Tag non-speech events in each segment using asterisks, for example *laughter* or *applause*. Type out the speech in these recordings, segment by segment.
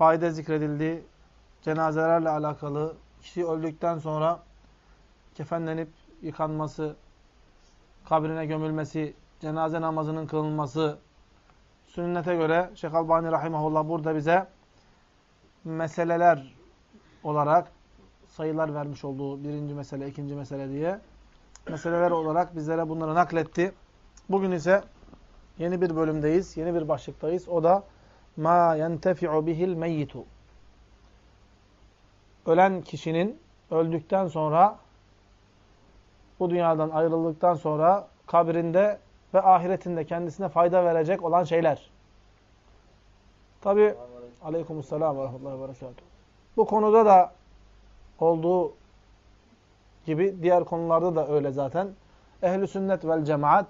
fayda zikredildi. Cenazelerle alakalı, kişi öldükten sonra kefenlenip yıkanması, kabrine gömülmesi, cenaze namazının kılınması, sünnete göre Şeyh Albani Rahimahullah burada bize meseleler olarak sayılar vermiş olduğu birinci mesele, ikinci mesele diye meseleler olarak bizlere bunları nakletti. Bugün ise yeni bir bölümdeyiz, yeni bir başlıktayız. O da ma yentefi'u bihil meyyitu. Ölen kişinin öldükten sonra bu dünyadan ayrıldıktan sonra kabrinde ve ahiretinde kendisine fayda verecek olan şeyler. Tabi aleykümselam ve rahmetullahi ve berekatuhu. Bu konuda da olduğu gibi diğer konularda da öyle zaten. Ehli sünnet vel cemaat,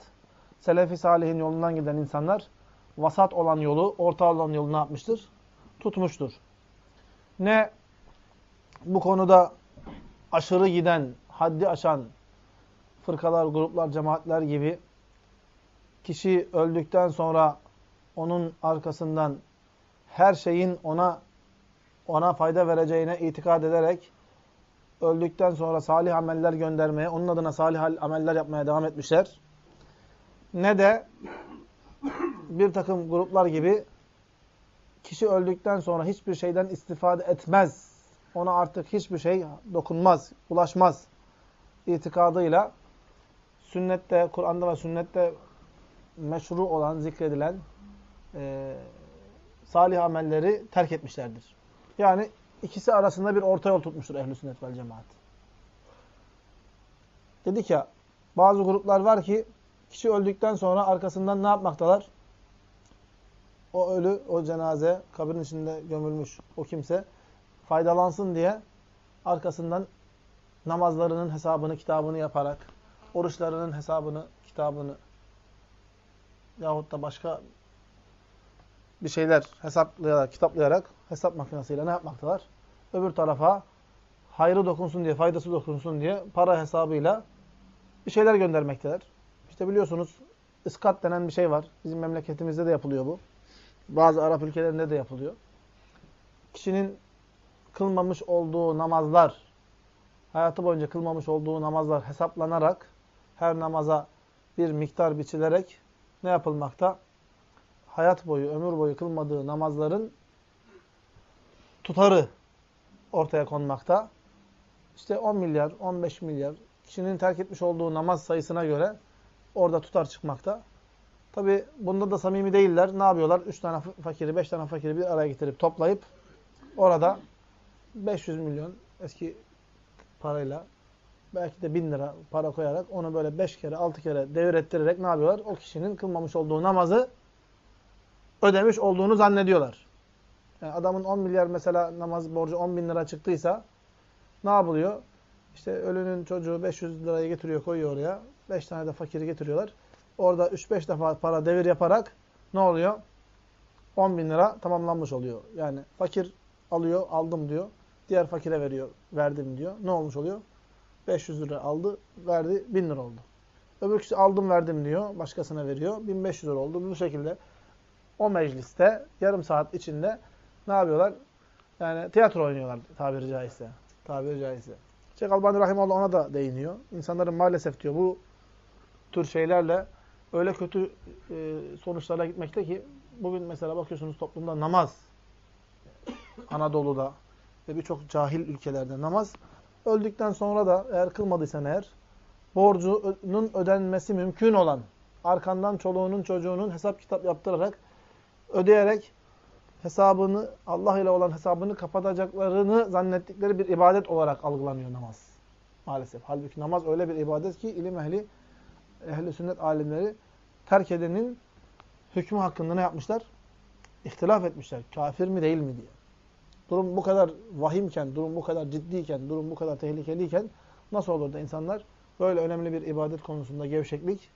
selefi salihin yolundan giden insanlar vasat olan yolu, orta olan yolu ne yapmıştır? Tutmuştur. Ne bu konuda aşırı giden, haddi aşan fırkalar, gruplar, cemaatler gibi kişi öldükten sonra onun arkasından her şeyin ona ona fayda vereceğine itikad ederek öldükten sonra salih ameller göndermeye, onun adına salih ameller yapmaya devam etmişler. Ne de bir takım gruplar gibi kişi öldükten sonra hiçbir şeyden istifade etmez. Ona artık hiçbir şey dokunmaz, ulaşmaz itikadıyla sünnette, Kur'an'da ve sünnette meşru olan, zikredilen e, salih amelleri terk etmişlerdir. Yani ikisi arasında bir orta yol tutmuştur ehl sünnet vel cemaat. Dedik ya, bazı gruplar var ki kişi öldükten sonra arkasından ne yapmaktalar? O ölü, o cenaze, kabrin içinde gömülmüş o kimse faydalansın diye arkasından namazlarının hesabını, kitabını yaparak, oruçlarının hesabını, kitabını yahut da başka bir şeyler hesaplayarak, kitaplayarak hesap makinesiyle ne yapmaktalar? Öbür tarafa hayrı dokunsun diye, faydası dokunsun diye para hesabıyla bir şeyler göndermekteler. İşte biliyorsunuz ıskat denen bir şey var. Bizim memleketimizde de yapılıyor bu. Bazı Arap ülkelerinde de yapılıyor. Kişinin kılmamış olduğu namazlar, hayatı boyunca kılmamış olduğu namazlar hesaplanarak, her namaza bir miktar biçilerek ne yapılmakta? Hayat boyu, ömür boyu kılmadığı namazların tutarı ortaya konmakta. İşte 10 milyar, 15 milyar kişinin terk etmiş olduğu namaz sayısına göre orada tutar çıkmakta. Tabi bunda da samimi değiller. Ne yapıyorlar? 3 tane fakiri, 5 tane fakiri bir araya getirip toplayıp orada 500 milyon eski parayla belki de 1000 lira para koyarak onu böyle 5 kere 6 kere devir ettirerek ne yapıyorlar? O kişinin kılmamış olduğu namazı ödemiş olduğunu zannediyorlar. Yani adamın 10 milyar mesela namaz borcu 10 bin lira çıktıysa ne yapılıyor? İşte ölünün çocuğu 500 lirayı getiriyor koyuyor oraya. 5 tane de fakiri getiriyorlar. Orada 3-5 defa para devir yaparak ne oluyor? 10 bin lira tamamlanmış oluyor. Yani fakir alıyor, aldım diyor. Diğer fakire veriyor, verdim diyor. Ne olmuş oluyor? 500 lira aldı, verdi, 1000 lira oldu. Öbür kişi aldım verdim diyor, başkasına veriyor. 1500 lira oldu. Bu şekilde o mecliste yarım saat içinde ne yapıyorlar? Yani tiyatro oynuyorlar tabiri caizse. Tabiri caizse. Şeyh Albani Rahimullah ona da değiniyor. İnsanların maalesef diyor bu tür şeylerle öyle kötü e, sonuçlara gitmekte ki bugün mesela bakıyorsunuz toplumda namaz Anadolu'da ve birçok cahil ülkelerde namaz öldükten sonra da eğer kılmadıysan eğer borcunun ödenmesi mümkün olan arkandan çoluğunun çocuğunun hesap kitap yaptırarak ödeyerek hesabını Allah ile olan hesabını kapatacaklarını zannettikleri bir ibadet olarak algılanıyor namaz. Maalesef. Halbuki namaz öyle bir ibadet ki ilim ehli, ehli sünnet alimleri terk edenin hükmü hakkında ne yapmışlar? İhtilaf etmişler. Kafir mi değil mi diye. Durum bu kadar vahimken, durum bu kadar ciddiyken, durum bu kadar tehlikeliyken nasıl olur da insanlar böyle önemli bir ibadet konusunda gevşeklik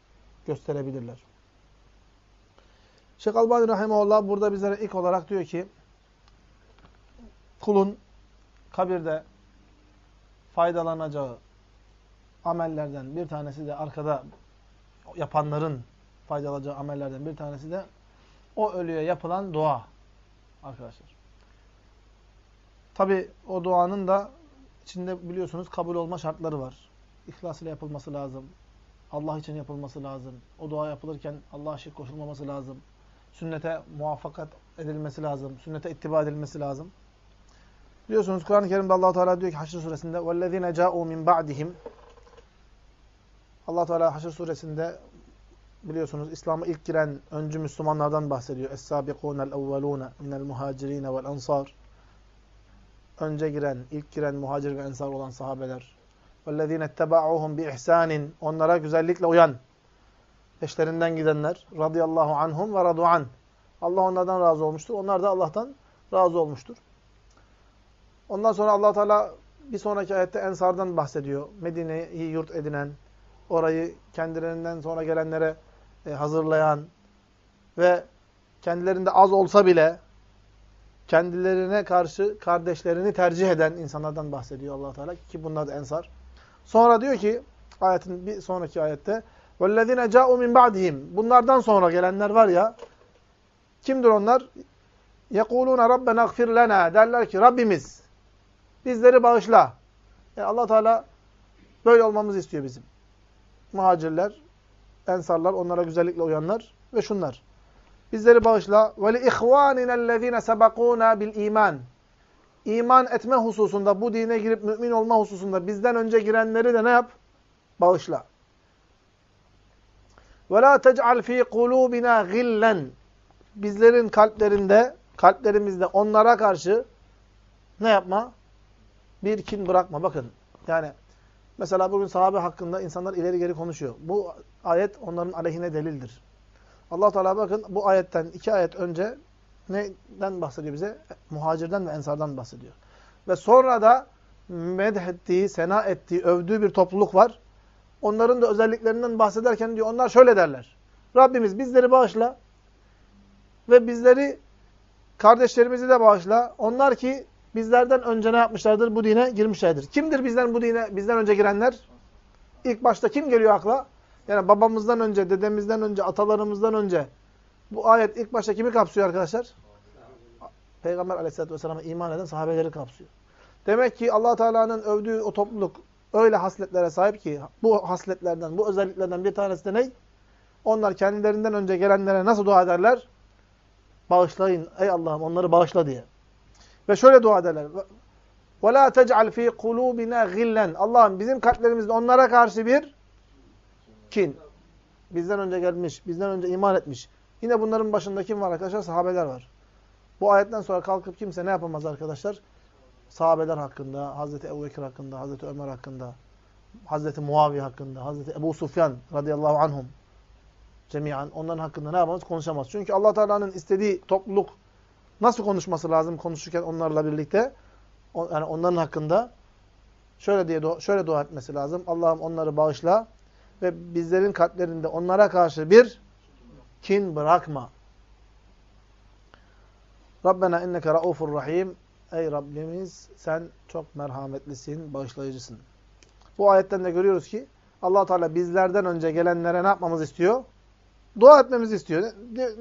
gösterebilirler? Şeyh Albani Rahimahullah burada bizlere ilk olarak diyor ki kulun kabirde faydalanacağı amellerden bir tanesi de arkada yapanların faydalanacağı amellerden bir tanesi de o ölüye yapılan dua arkadaşlar. Tabi o duanın da içinde biliyorsunuz kabul olma şartları var. İhlas ile yapılması lazım. Allah için yapılması lazım. O dua yapılırken Allah'a şirk koşulmaması lazım. Sünnete muvaffakat edilmesi lazım. Sünnete ittiba edilmesi lazım. Biliyorsunuz Kur'an-ı Kerim'de allah Teala diyor ki Haşr suresinde وَالَّذ۪ينَ جَاءُوا مِنْ بَعْدِهِمْ allah Teala Haşr suresinde biliyorsunuz İslam'a ilk giren öncü Müslümanlardan bahsediyor. Es-sabiqûnel evvelûne minel muhacirin vel ansar. Önce giren, ilk giren muhacir ve ensar olan sahabeler. وَالَّذ۪ينَ اتَّبَعُوهُمْ بِإِحْسَانٍ Onlara güzellikle uyan. Peşlerinden gidenler. Radıyallahu anhum ve radu'an. Allah onlardan razı olmuştur. Onlar da Allah'tan razı olmuştur. Ondan sonra allah Teala bir sonraki ayette Ensar'dan bahsediyor. Medine'yi yurt edinen, orayı kendilerinden sonra gelenlere e, hazırlayan ve kendilerinde az olsa bile kendilerine karşı kardeşlerini tercih eden insanlardan bahsediyor allah Teala ki bunlar da Ensar. Sonra diyor ki ayetin bir sonraki ayette وَالَّذِينَ جَاءُوا مِنْ بَعْدِهِمْ Bunlardan sonra gelenler var ya kimdir onlar? يَقُولُونَ رَبَّنَا اغْفِرْ لَنَا Derler ki Rabbimiz bizleri bağışla. Yani allah Teala böyle olmamızı istiyor bizim. muhacirler, ensarlar, onlara güzellikle uyanlar ve şunlar. Bizleri bağışla. Ve li ihvaninellezine sebekûnâ bil iman. İman etme hususunda, bu dine girip mümin olma hususunda bizden önce girenleri de ne yap? Bağışla. Ve la tec'al fî kulûbina gillen. Bizlerin kalplerinde, kalplerimizde onlara karşı ne yapma? Bir kin bırakma. Bakın yani mesela bugün sahabe hakkında insanlar ileri geri konuşuyor. Bu ayet onların aleyhine delildir. allah Teala bakın bu ayetten iki ayet önce neden bahsediyor bize? Muhacirden ve ensardan bahsediyor. Ve sonra da medhettiği, sena ettiği, övdüğü bir topluluk var. Onların da özelliklerinden bahsederken diyor onlar şöyle derler. Rabbimiz bizleri bağışla ve bizleri kardeşlerimizi de bağışla. Onlar ki bizlerden önce ne yapmışlardır? Bu dine girmişlerdir. Kimdir bizden bu dine bizden önce girenler? İlk başta kim geliyor akla? Yani babamızdan önce, dedemizden önce, atalarımızdan önce bu ayet ilk başta kimi kapsıyor arkadaşlar? Peygamber aleyhissalatü vesselam'a iman eden sahabeleri kapsıyor. Demek ki allah Teala'nın övdüğü o topluluk öyle hasletlere sahip ki bu hasletlerden, bu özelliklerden bir tanesi de ne? Onlar kendilerinden önce gelenlere nasıl dua ederler? Bağışlayın ey Allah'ım onları bağışla diye. Ve şöyle dua ederler. وَلَا تَجْعَلْ ف۪ي قُلُوبِنَا غِلًّا Allah'ım bizim kalplerimizde onlara karşı bir kin. Bizden önce gelmiş, bizden önce iman etmiş. Yine bunların başında kim var arkadaşlar? Sahabeler var. Bu ayetten sonra kalkıp kimse ne yapamaz arkadaşlar? Sahabeler hakkında, Hazreti Ebu Bekir hakkında, Hazreti Ömer hakkında, Hazreti Muaviye hakkında, Hazreti Ebu Sufyan radıyallahu anhum cemiyen onların hakkında ne yapamaz? Konuşamaz. Çünkü allah Teala'nın istediği topluluk nasıl konuşması lazım konuşurken onlarla birlikte? Yani onların hakkında şöyle diye şöyle dua etmesi lazım. Allah'ım onları bağışla ve bizlerin kalplerinde onlara karşı bir kin bırakma. Rabbena inneke raufur rahim. Ey Rabbimiz sen çok merhametlisin, bağışlayıcısın. Bu ayetten de görüyoruz ki allah Teala bizlerden önce gelenlere ne yapmamızı istiyor? Dua etmemizi istiyor.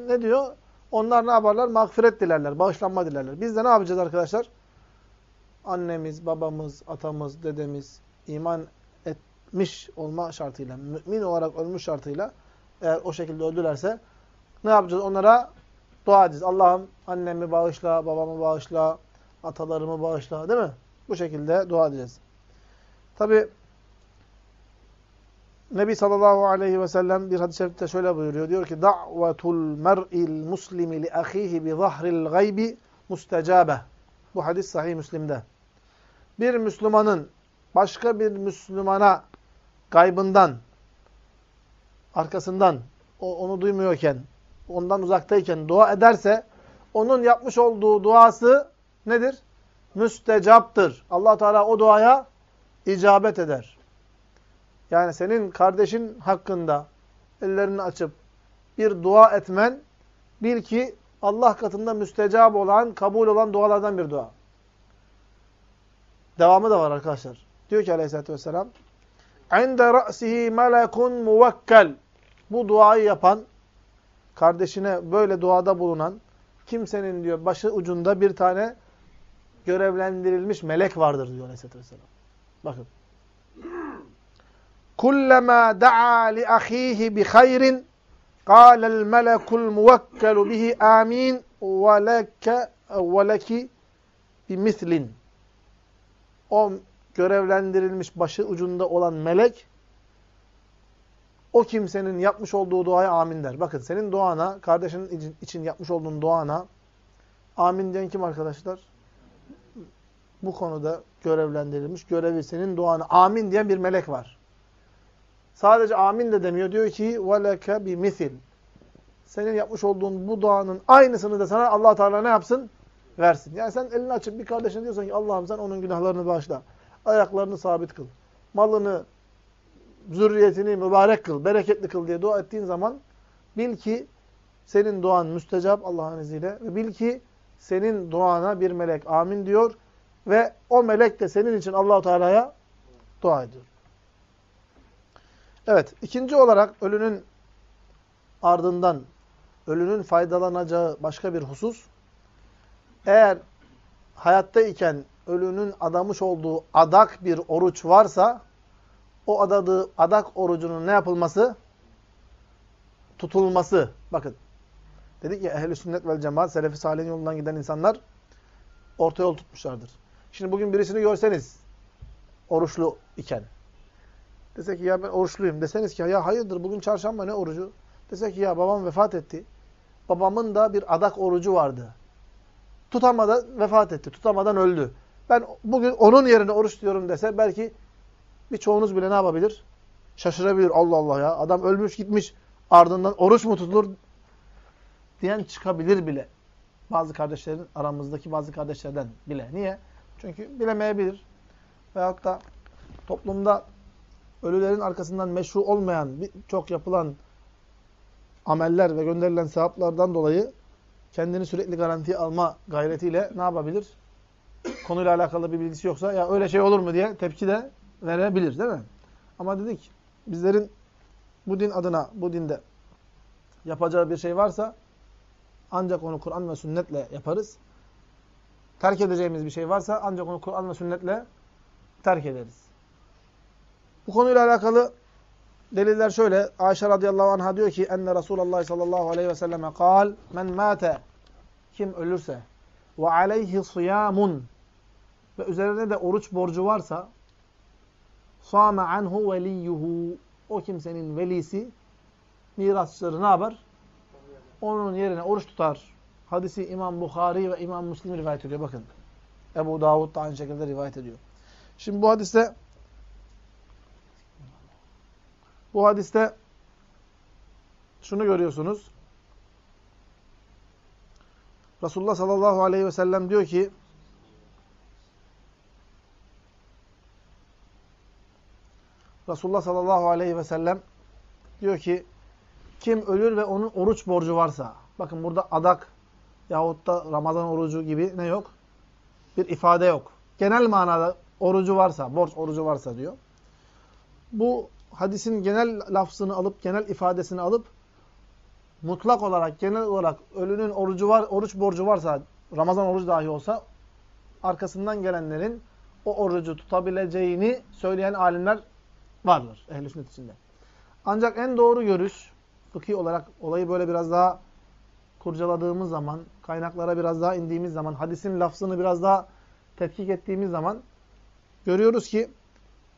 Ne, diyor? Onlar ne yaparlar? Mağfiret dilerler, bağışlanma dilerler. Biz de ne yapacağız arkadaşlar? Annemiz, babamız, atamız, dedemiz iman etmiş olma şartıyla, mümin olarak ölmüş şartıyla eğer o şekilde öldülerse ne yapacağız? Onlara dua edeceğiz. Allah'ım annemi bağışla, babamı bağışla, atalarımı bağışla değil mi? Bu şekilde dua edeceğiz. Tabi Nebi sallallahu aleyhi ve sellem bir hadis-i şerifte şöyle buyuruyor. Diyor ki da'vetul mer'il muslimi li ahihi bi zahril gaybi mustecabe. Bu hadis sahih Müslim'de. Bir Müslümanın başka bir Müslümana gaybından, arkasından, o, onu duymuyorken, ondan uzaktayken dua ederse, onun yapmış olduğu duası nedir? Müstecaptır. allah Teala o duaya icabet eder Yani senin kardeşin hakkında ellerini açıp bir dua etmen, bil ki Allah katında müstecap olan, kabul olan dualardan bir dua. Devamı da var arkadaşlar. Diyor ki aleyhissalatü vesselam, عِنْدَ رَأْسِهِ مَلَكٌ مُوَكَّلٌ Bu duayı yapan, kardeşine böyle duada bulunan kimsenin diyor başı ucunda bir tane görevlendirilmiş melek vardır diyor Aleyhisselatü Vesselam. Bakın. Kullama da'a li ahihi bi hayrin qâle'l melekul muvekkelu bihi amin ve leke ve leki bi mislin. O görevlendirilmiş başı ucunda olan melek o kimsenin yapmış olduğu duaya amin der. Bakın senin duana, kardeşinin için yapmış olduğun duana amin diyen kim arkadaşlar? Bu konuda görevlendirilmiş, görevi senin duana amin diyen bir melek var. Sadece amin de demiyor. Diyor ki وَلَكَ بِمِثِلٍ Senin yapmış olduğun bu duanın aynısını da sana allah Teala ne yapsın? Versin. Yani sen elini açıp bir kardeşine diyorsan ki Allah'ım sen onun günahlarını bağışla. Ayaklarını sabit kıl. Malını, zürriyetini mübarek kıl, bereketli kıl diye dua ettiğin zaman bil ki senin duan müstecap Allah'ın izniyle ve bil ki senin duana bir melek amin diyor ve o melek de senin için Allahu Teala'ya dua ediyor. Evet, ikinci olarak ölünün ardından ölünün faydalanacağı başka bir husus eğer hayatta iken ölünün adamış olduğu adak bir oruç varsa o adadığı adak orucunun ne yapılması? Tutulması. Bakın. Dedik ya ehl-i sünnet vel cemaat, selefi salihin yolundan giden insanlar orta yol tutmuşlardır. Şimdi bugün birisini görseniz oruçlu iken dese ki ya ben oruçluyum deseniz ki ya hayırdır bugün çarşamba ne orucu? Dese ki ya babam vefat etti. Babamın da bir adak orucu vardı. Tutamadan vefat etti. Tutamadan öldü. Ben bugün onun yerine oruç diyorum dese belki birçoğunuz bile ne yapabilir? Şaşırabilir. Allah Allah ya. Adam ölmüş gitmiş. Ardından oruç mu tutulur? Diyen çıkabilir bile. Bazı kardeşlerin aramızdaki bazı kardeşlerden bile. Niye? Çünkü bilemeyebilir. Veyahut da toplumda ölülerin arkasından meşru olmayan, çok yapılan ameller ve gönderilen sevaplardan dolayı kendini sürekli garantiye alma gayretiyle ne yapabilir? Konuyla alakalı bir bilgisi yoksa ya öyle şey olur mu diye tepki de verebilir değil mi? Ama dedik bizlerin bu din adına, bu dinde yapacağı bir şey varsa ancak onu Kur'an ve sünnetle yaparız. Terk edeceğimiz bir şey varsa ancak onu Kur'an ve sünnetle terk ederiz. Bu konuyla alakalı deliller şöyle. Ayşe radıyallahu anh'a diyor ki enne Resulullah sallallahu aleyhi ve selleme kal men mate kim ölürse ve aleyhi siyamun ve üzerine de oruç borcu varsa sâme anhu veliyyuhu o kimsenin velisi mirasçıları ne yapar? Onun yerine oruç tutar. Hadisi İmam Bukhari ve İmam Müslim rivayet ediyor. Bakın. Ebu Davud da aynı şekilde rivayet ediyor. Şimdi bu hadiste bu hadiste şunu görüyorsunuz. Resulullah sallallahu aleyhi ve sellem diyor ki Resulullah sallallahu aleyhi ve sellem diyor ki kim ölür ve onun oruç borcu varsa bakın burada adak yahut da Ramazan orucu gibi ne yok? Bir ifade yok. Genel manada orucu varsa, borç orucu varsa diyor. Bu hadisin genel lafzını alıp, genel ifadesini alıp mutlak olarak, genel olarak ölünün orucu var, oruç borcu varsa, Ramazan orucu dahi olsa arkasından gelenlerin o orucu tutabileceğini söyleyen alimler vardır ehl-i sünnet içinde. Ancak en doğru görüş, fıkhi olarak olayı böyle biraz daha kurcaladığımız zaman, kaynaklara biraz daha indiğimiz zaman, hadisin lafzını biraz daha tetkik ettiğimiz zaman görüyoruz ki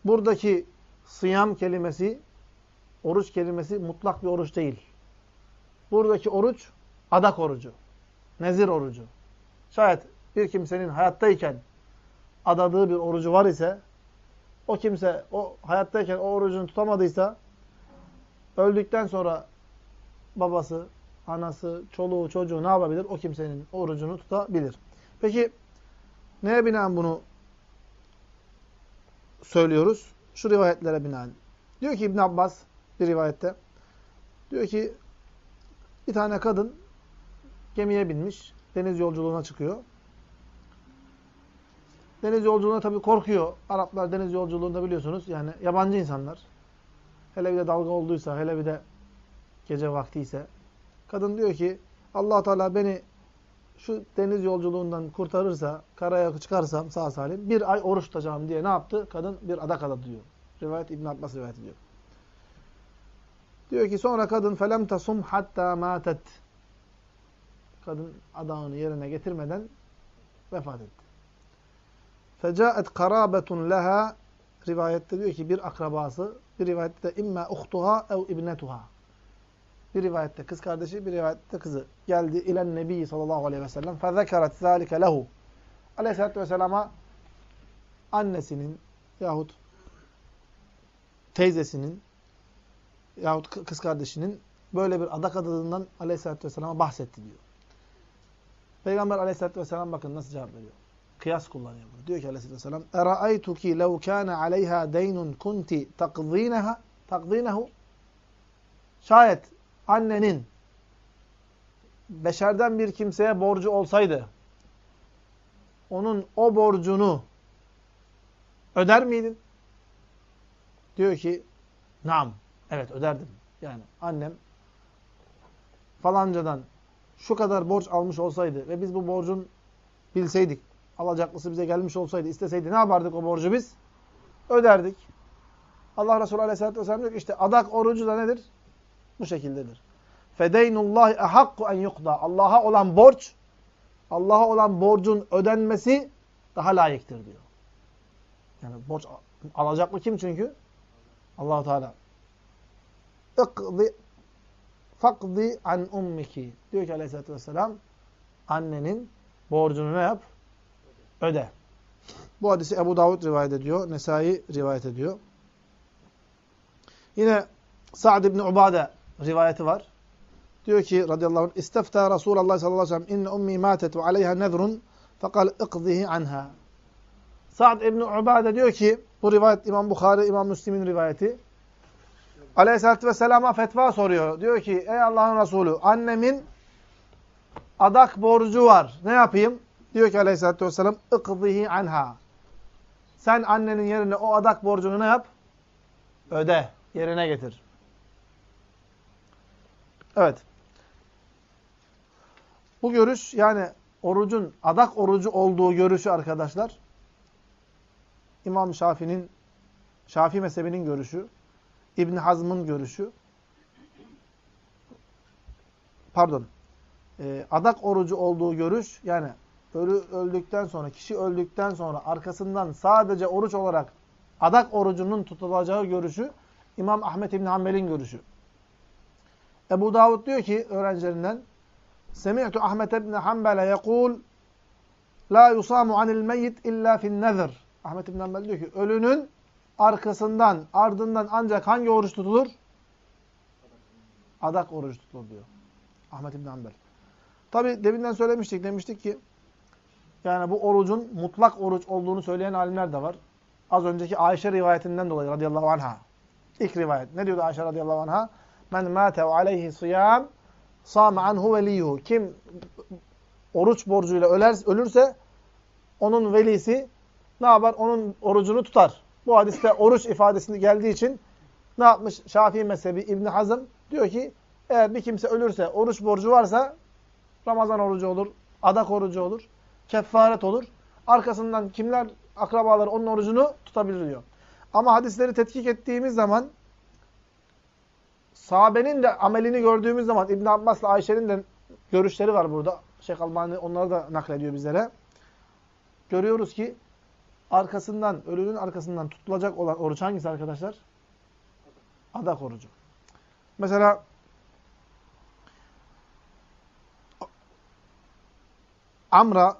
buradaki sıyam kelimesi, oruç kelimesi mutlak bir oruç değil. Buradaki oruç adak orucu, nezir orucu. Şayet bir kimsenin hayattayken adadığı bir orucu var ise o kimse o hayattayken o orucunu tutamadıysa öldükten sonra babası, anası, çoluğu, çocuğu ne yapabilir? O kimsenin orucunu tutabilir. Peki neye binaen bunu söylüyoruz? Şu rivayetlere binaen. Diyor ki İbn Abbas bir rivayette diyor ki bir tane kadın gemiye binmiş, deniz yolculuğuna çıkıyor. Deniz yolculuğuna tabii korkuyor. Araplar deniz yolculuğunda biliyorsunuz yani yabancı insanlar. Hele bir de dalga olduysa, hele bir de gece vakti ise. Kadın diyor ki Allah Teala beni şu deniz yolculuğundan kurtarırsa, karaya çıkarsam sağ salim bir ay oruç tutacağım diye ne yaptı? Kadın bir adak adadı diyor. Rivayet İbn Abbas rivayet ediyor. Diyor ki sonra kadın felem tasum hatta matet. Kadın adağını yerine getirmeden vefat etti. Fecaet karabetun leha rivayette diyor ki bir akrabası, bir rivayette de imma uhtuha ev ibnetuha. Bir rivayette kız kardeşi, bir rivayette kızı geldi ilen nebi sallallahu aleyhi ve sellem. Fezekeret zâlike lehu. Aleyhisselatü vesselama annesinin yahut teyzesinin yahut kız kardeşinin böyle bir adak adadığından aleyhissalatü vesselam'a bahsetti diyor. Peygamber aleyhissalatü vesselam bakın nasıl cevap veriyor. Kıyas kullanıyor burada. Diyor ki aleyhissalatü vesselam اَرَأَيْتُكِ لَوْ كَانَ عَلَيْهَا دَيْنٌ كُنْتِ تَقْضِينَهَا تَقْضِينَهُ Şayet annenin beşerden bir kimseye borcu olsaydı onun o borcunu öder miydin? Diyor ki nam. Evet öderdim. Yani annem falancadan şu kadar borç almış olsaydı ve biz bu borcun bilseydik, alacaklısı bize gelmiş olsaydı, isteseydi ne yapardık o borcu biz? Öderdik. Allah Resulü Aleyhisselatü Vesselam diyor ki işte adak orucu da nedir? Bu şekildedir. Fedeynullahi ehakku en yukda. Allah'a olan borç, Allah'a olan borcun ödenmesi daha layıktır diyor. Yani borç alacaklı kim çünkü? Allahu Teala. İkdi fakdi an ummiki. Diyor ki Aleyhisselatü Vesselam annenin borcunu ne yap? Öde. Bu hadisi Ebu Davud rivayet ediyor. Nesai rivayet ediyor. Yine Sa'd ibn Ubade rivayeti var. Diyor ki radıyallahu anh istefta Resulullah sallallahu aleyhi ve sellem inne ummi matet ve aleyha nezrun fekal ıkzihi anha. Sa'd ibn Ubade diyor ki bu rivayet İmam Bukhari, İmam Müslim'in rivayeti. Aleyhisselatü Vesselam'a fetva soruyor. Diyor ki ey Allah'ın Resulü annemin adak borcu var. Ne yapayım? Diyor ki Aleyhisselatü Vesselam ıkzihi anha. Sen annenin yerine o adak borcunu ne yap? Öde. Yerine getir. Evet. Bu görüş yani orucun adak orucu olduğu görüşü arkadaşlar İmam Şafii'nin Şafii mezhebinin görüşü, İbn Hazm'ın görüşü. Pardon. E, adak orucu olduğu görüş yani ölü öldükten sonra, kişi öldükten sonra arkasından sadece oruç olarak adak orucunun tutulacağı görüşü İmam Ahmet İbn Hanbel'in görüşü. Ebu Davud diyor ki öğrencilerinden Semi'tu Ahmet ibn Hanbel'e yekul La yusamu anil meyyit illa fin nezr. Ahmet ibn Hanbel diyor ki ölünün arkasından, ardından ancak hangi oruç tutulur? Adak oruç tutulur diyor. Ahmet ibn Hanbel. Tabi deminden söylemiştik. Demiştik ki yani bu orucun mutlak oruç olduğunu söyleyen alimler de var. Az önceki Ayşe rivayetinden dolayı radıyallahu anha. İlk rivayet. Ne diyordu Ayşe radıyallahu anha? Men mâte aleyhi sıyam sâme anhu veliyuhu. Kim oruç borcuyla öler, ölürse onun velisi ne yapar? Onun orucunu tutar. Bu hadiste oruç ifadesini geldiği için ne yapmış Şafii mezhebi İbn Hazm? Diyor ki eğer bir kimse ölürse, oruç borcu varsa Ramazan orucu olur, adak orucu olur, kefaret olur. Arkasından kimler akrabaları onun orucunu tutabilir diyor. Ama hadisleri tetkik ettiğimiz zaman sahabenin de amelini gördüğümüz zaman İbn Abbas'la Ayşe'nin de görüşleri var burada. Şeyh Albani onları da naklediyor bizlere. Görüyoruz ki arkasından, ölünün arkasından tutulacak olan oruç hangisi arkadaşlar? Adak orucu. Mesela Amra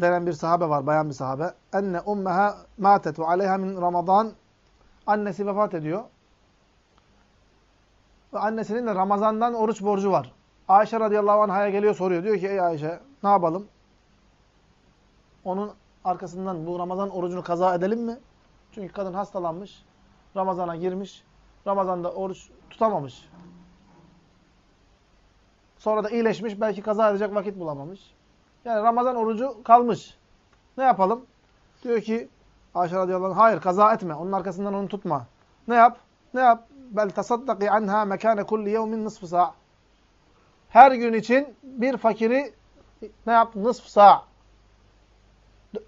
denen bir sahabe var, bayan bir sahabe. Enne ummeha matet ve aleyha min Ramazan. Annesi vefat ediyor. Ve annesinin de Ramazan'dan oruç borcu var. Ayşe radıyallahu anh'a geliyor soruyor. Diyor ki ey Ayşe ne yapalım? Onun arkasından bu Ramazan orucunu kaza edelim mi? Çünkü kadın hastalanmış. Ramazan'a girmiş. Ramazan'da oruç tutamamış. Sonra da iyileşmiş. Belki kaza edecek vakit bulamamış. Yani Ramazan orucu kalmış. Ne yapalım? Diyor ki Ayşe radıyallahu anh, hayır kaza etme. Onun arkasından onu tutma. Ne yap? Ne yap? Bel tasaddaki anha mekane kulli yevmin nisfu sa' Her gün için bir fakiri ne yap? Nısf sağ.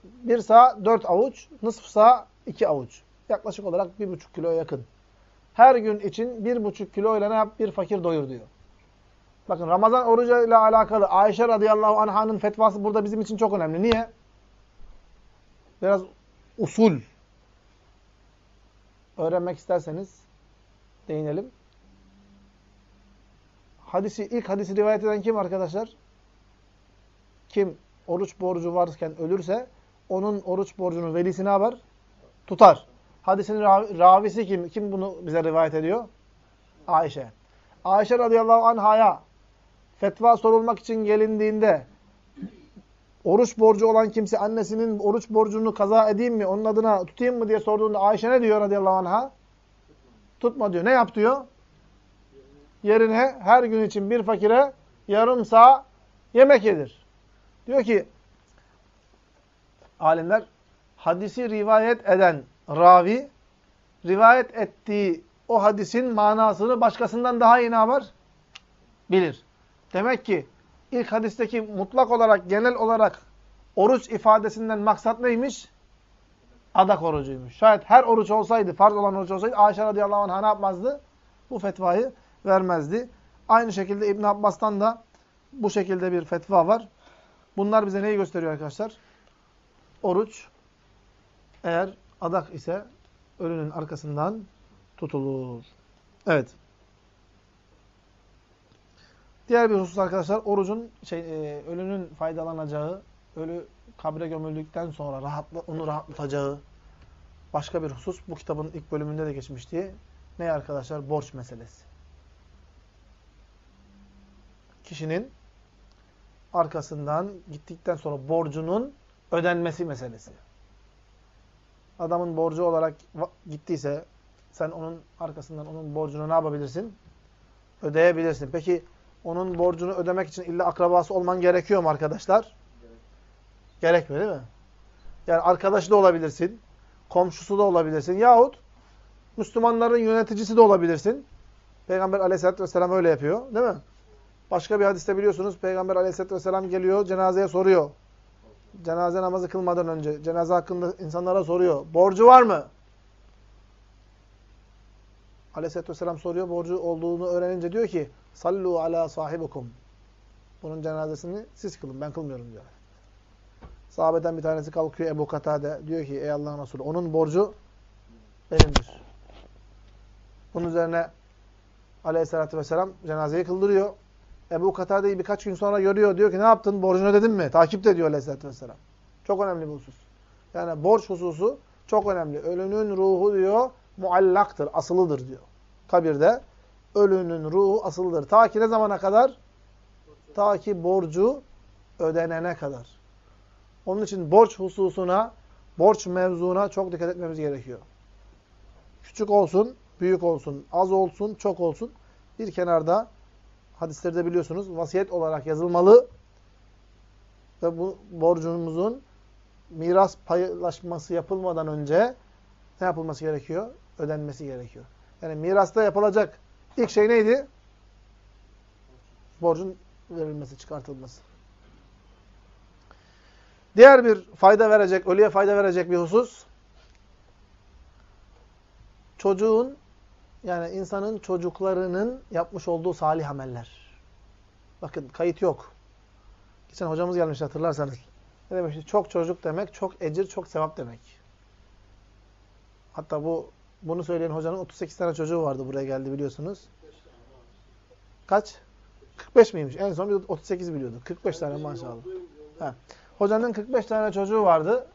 Bir sağ dört avuç, nısf sağ iki avuç. Yaklaşık olarak bir buçuk kilo yakın. Her gün için bir buçuk kilo ile ne yap? Bir fakir doyur diyor. Bakın Ramazan orucuyla alakalı Ayşe radıyallahu anh'ın fetvası burada bizim için çok önemli. Niye? Biraz usul öğrenmek isterseniz değinelim. Hadisi, ilk hadisi rivayet eden kim arkadaşlar? Kim oruç borcu varken ölürse onun oruç borcunu velisi ne yapar? Tutar. Hadisin ravisi kim? Kim bunu bize rivayet ediyor? Ayşe. Ayşe radıyallahu anhaya fetva sorulmak için gelindiğinde oruç borcu olan kimse annesinin oruç borcunu kaza edeyim mi, onun adına tutayım mı diye sorduğunda Ayşe ne diyor radıyallahu anh'a? Tutma diyor. Ne yap diyor? Yerine her gün için bir fakire yarım sağ yemek yedir. Diyor ki alimler hadisi rivayet eden ravi rivayet ettiği o hadisin manasını başkasından daha iyi ne yapar? Bilir. Demek ki ilk hadisteki mutlak olarak, genel olarak oruç ifadesinden maksat neymiş? Adak orucuymuş. Şayet her oruç olsaydı, farz olan oruç olsaydı Ayşe radıyallahu anh'a ne yapmazdı? Bu fetvayı vermezdi. Aynı şekilde İbn Abbas'tan da bu şekilde bir fetva var. Bunlar bize neyi gösteriyor arkadaşlar? Oruç eğer adak ise ölünün arkasından tutulur. Evet. Diğer bir husus arkadaşlar orucun şey e, ölünün faydalanacağı, ölü kabre gömüldükten sonra rahatla, onu rahatlatacağı başka bir husus bu kitabın ilk bölümünde de geçmişti. Ne arkadaşlar? Borç meselesi. Kişinin arkasından gittikten sonra borcunun ödenmesi meselesi. Adamın borcu olarak gittiyse sen onun arkasından onun borcunu ne yapabilirsin? Ödeyebilirsin. Peki onun borcunu ödemek için illa akrabası olman gerekiyor mu arkadaşlar? Gerekmiyor değil mi? Yani arkadaşı da olabilirsin, komşusu da olabilirsin yahut Müslümanların yöneticisi de olabilirsin. Peygamber aleyhissalatü vesselam öyle yapıyor değil mi? Başka bir hadiste biliyorsunuz Peygamber aleyhissalatü vesselam geliyor cenazeye soruyor. Cenaze namazı kılmadan önce cenaze hakkında insanlara soruyor. Borcu var mı? Aleyhisselatü Vesselam soruyor. Borcu olduğunu öğrenince diyor ki sallu ala sahibukum. Bunun cenazesini siz kılın. Ben kılmıyorum diyor. Sahabeden bir tanesi kalkıyor Ebu Katade. Diyor ki ey Allah'ın Resulü onun borcu benimdir. Bunun üzerine Aleyhisselatü Vesselam cenazeyi kıldırıyor. Ebu Katade'yi birkaç gün sonra görüyor. Diyor ki ne yaptın? Borcunu ödedin mi? Takip ediyor Aleyhisselatü Vesselam. Çok önemli bir husus. Yani borç hususu çok önemli. Ölünün ruhu diyor muallaktır, asılıdır diyor. Kabirde ölünün ruhu asılıdır. Ta ki ne zamana kadar? Ta ki borcu ödenene kadar. Onun için borç hususuna, borç mevzuna çok dikkat etmemiz gerekiyor. Küçük olsun, büyük olsun, az olsun, çok olsun. Bir kenarda hadisleri biliyorsunuz vasiyet olarak yazılmalı ve bu borcumuzun miras paylaşması yapılmadan önce ne yapılması gerekiyor? Ödenmesi gerekiyor. Yani mirasta yapılacak ilk şey neydi? Borcun verilmesi, çıkartılması. Diğer bir fayda verecek, ölüye fayda verecek bir husus, çocuğun, yani insanın çocuklarının yapmış olduğu salih ameller. Bakın kayıt yok. Geçen hocamız gelmiş hatırlarsanız. Ne demişti? Çok çocuk demek, çok ecir, çok sevap demek. Hatta bu bunu söyleyen hocanın 38 tane çocuğu vardı buraya geldi biliyorsunuz. Kaç? 45 miymiş? En son 38 biliyordu. 45 tane maşallah. Ha. Hocanın 45 tane çocuğu vardı.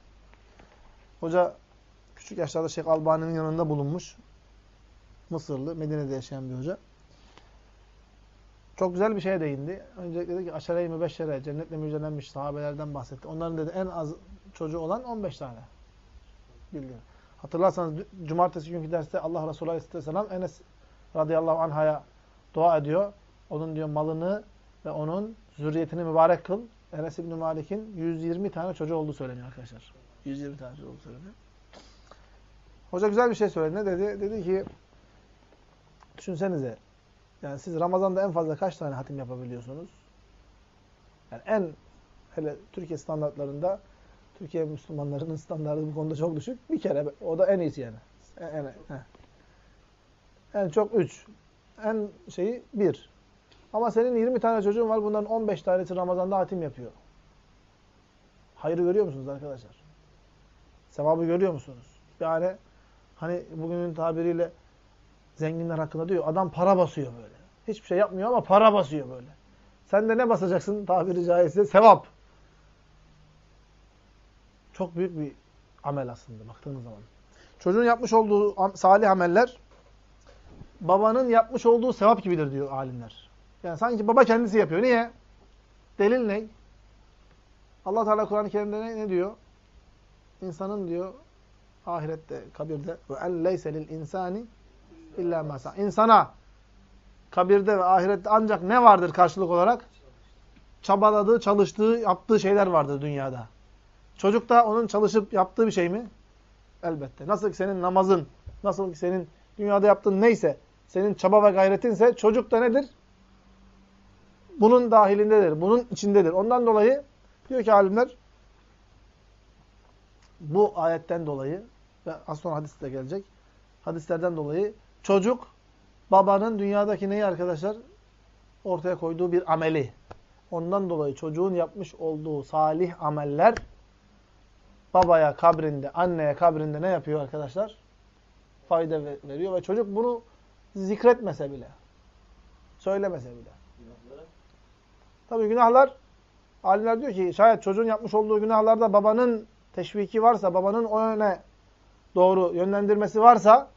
Hoca küçük yaşlarda Şeyh Albani'nin yanında bulunmuş. Mısırlı, Medine'de yaşayan bir hoca. Çok güzel bir şeye değindi. Öncelikle dedi ki aşere-i mübeşşere, cennetle müjdelenmiş sahabelerden bahsetti. Onların dedi en az çocuğu olan 15 tane. Biliyor. Hatırlarsanız cumartesi günkü derste Allah Resulü Aleyhisselam Enes radıyallahu anh'a dua ediyor. Onun diyor malını ve onun zürriyetini mübarek kıl. Enes İbni Malik'in 120 tane çocuğu olduğu söyleniyor arkadaşlar. 120 tane çocuğu olduğu söyleniyor. Hoca güzel bir şey söyledi. Ne dedi? Dedi ki düşünsenize Yani siz Ramazan'da en fazla kaç tane hatim yapabiliyorsunuz? Yani en hele Türkiye standartlarında Türkiye Müslümanlarının *laughs* standartı bu konuda çok düşük. Bir kere o da en iyisi yani. En, en, en çok üç. En şeyi bir. Ama senin 20 tane çocuğun var. Bunların 15 tanesi Ramazan'da hatim yapıyor. Hayrı görüyor musunuz arkadaşlar? Sevabı görüyor musunuz? Yani hani bugünün tabiriyle zenginler hakkında diyor. Adam para basıyor böyle. Hiçbir şey yapmıyor ama para basıyor böyle. Sen de ne basacaksın tabiri caizse? Sevap. Çok büyük bir amel aslında baktığınız zaman. Çocuğun yapmış olduğu salih ameller babanın yapmış olduğu sevap gibidir diyor alimler. Yani sanki baba kendisi yapıyor. Niye? Delil ne? Allah Teala Kur'an-ı Kerim'de ne, ne diyor? İnsanın diyor ahirette, kabirde ve en leyse lil insani illa ma İnsana kabirde ve ahirette ancak ne vardır karşılık olarak? Çabaladığı, çalıştığı, yaptığı şeyler vardır dünyada. Çocuk da onun çalışıp yaptığı bir şey mi? Elbette. Nasıl ki senin namazın, nasıl ki senin dünyada yaptığın neyse, senin çaba ve gayretinse çocuk da nedir? Bunun dahilindedir, bunun içindedir. Ondan dolayı diyor ki alimler, bu ayetten dolayı ve az sonra hadis gelecek, hadislerden dolayı çocuk babanın dünyadaki neyi arkadaşlar? Ortaya koyduğu bir ameli. Ondan dolayı çocuğun yapmış olduğu salih ameller babaya kabrinde, anneye kabrinde ne yapıyor arkadaşlar? Fayda veriyor ve çocuk bunu zikretmese bile, söylemese bile. Tabii günahlar, alimler diyor ki şayet çocuğun yapmış olduğu günahlarda babanın teşviki varsa, babanın o yöne doğru yönlendirmesi varsa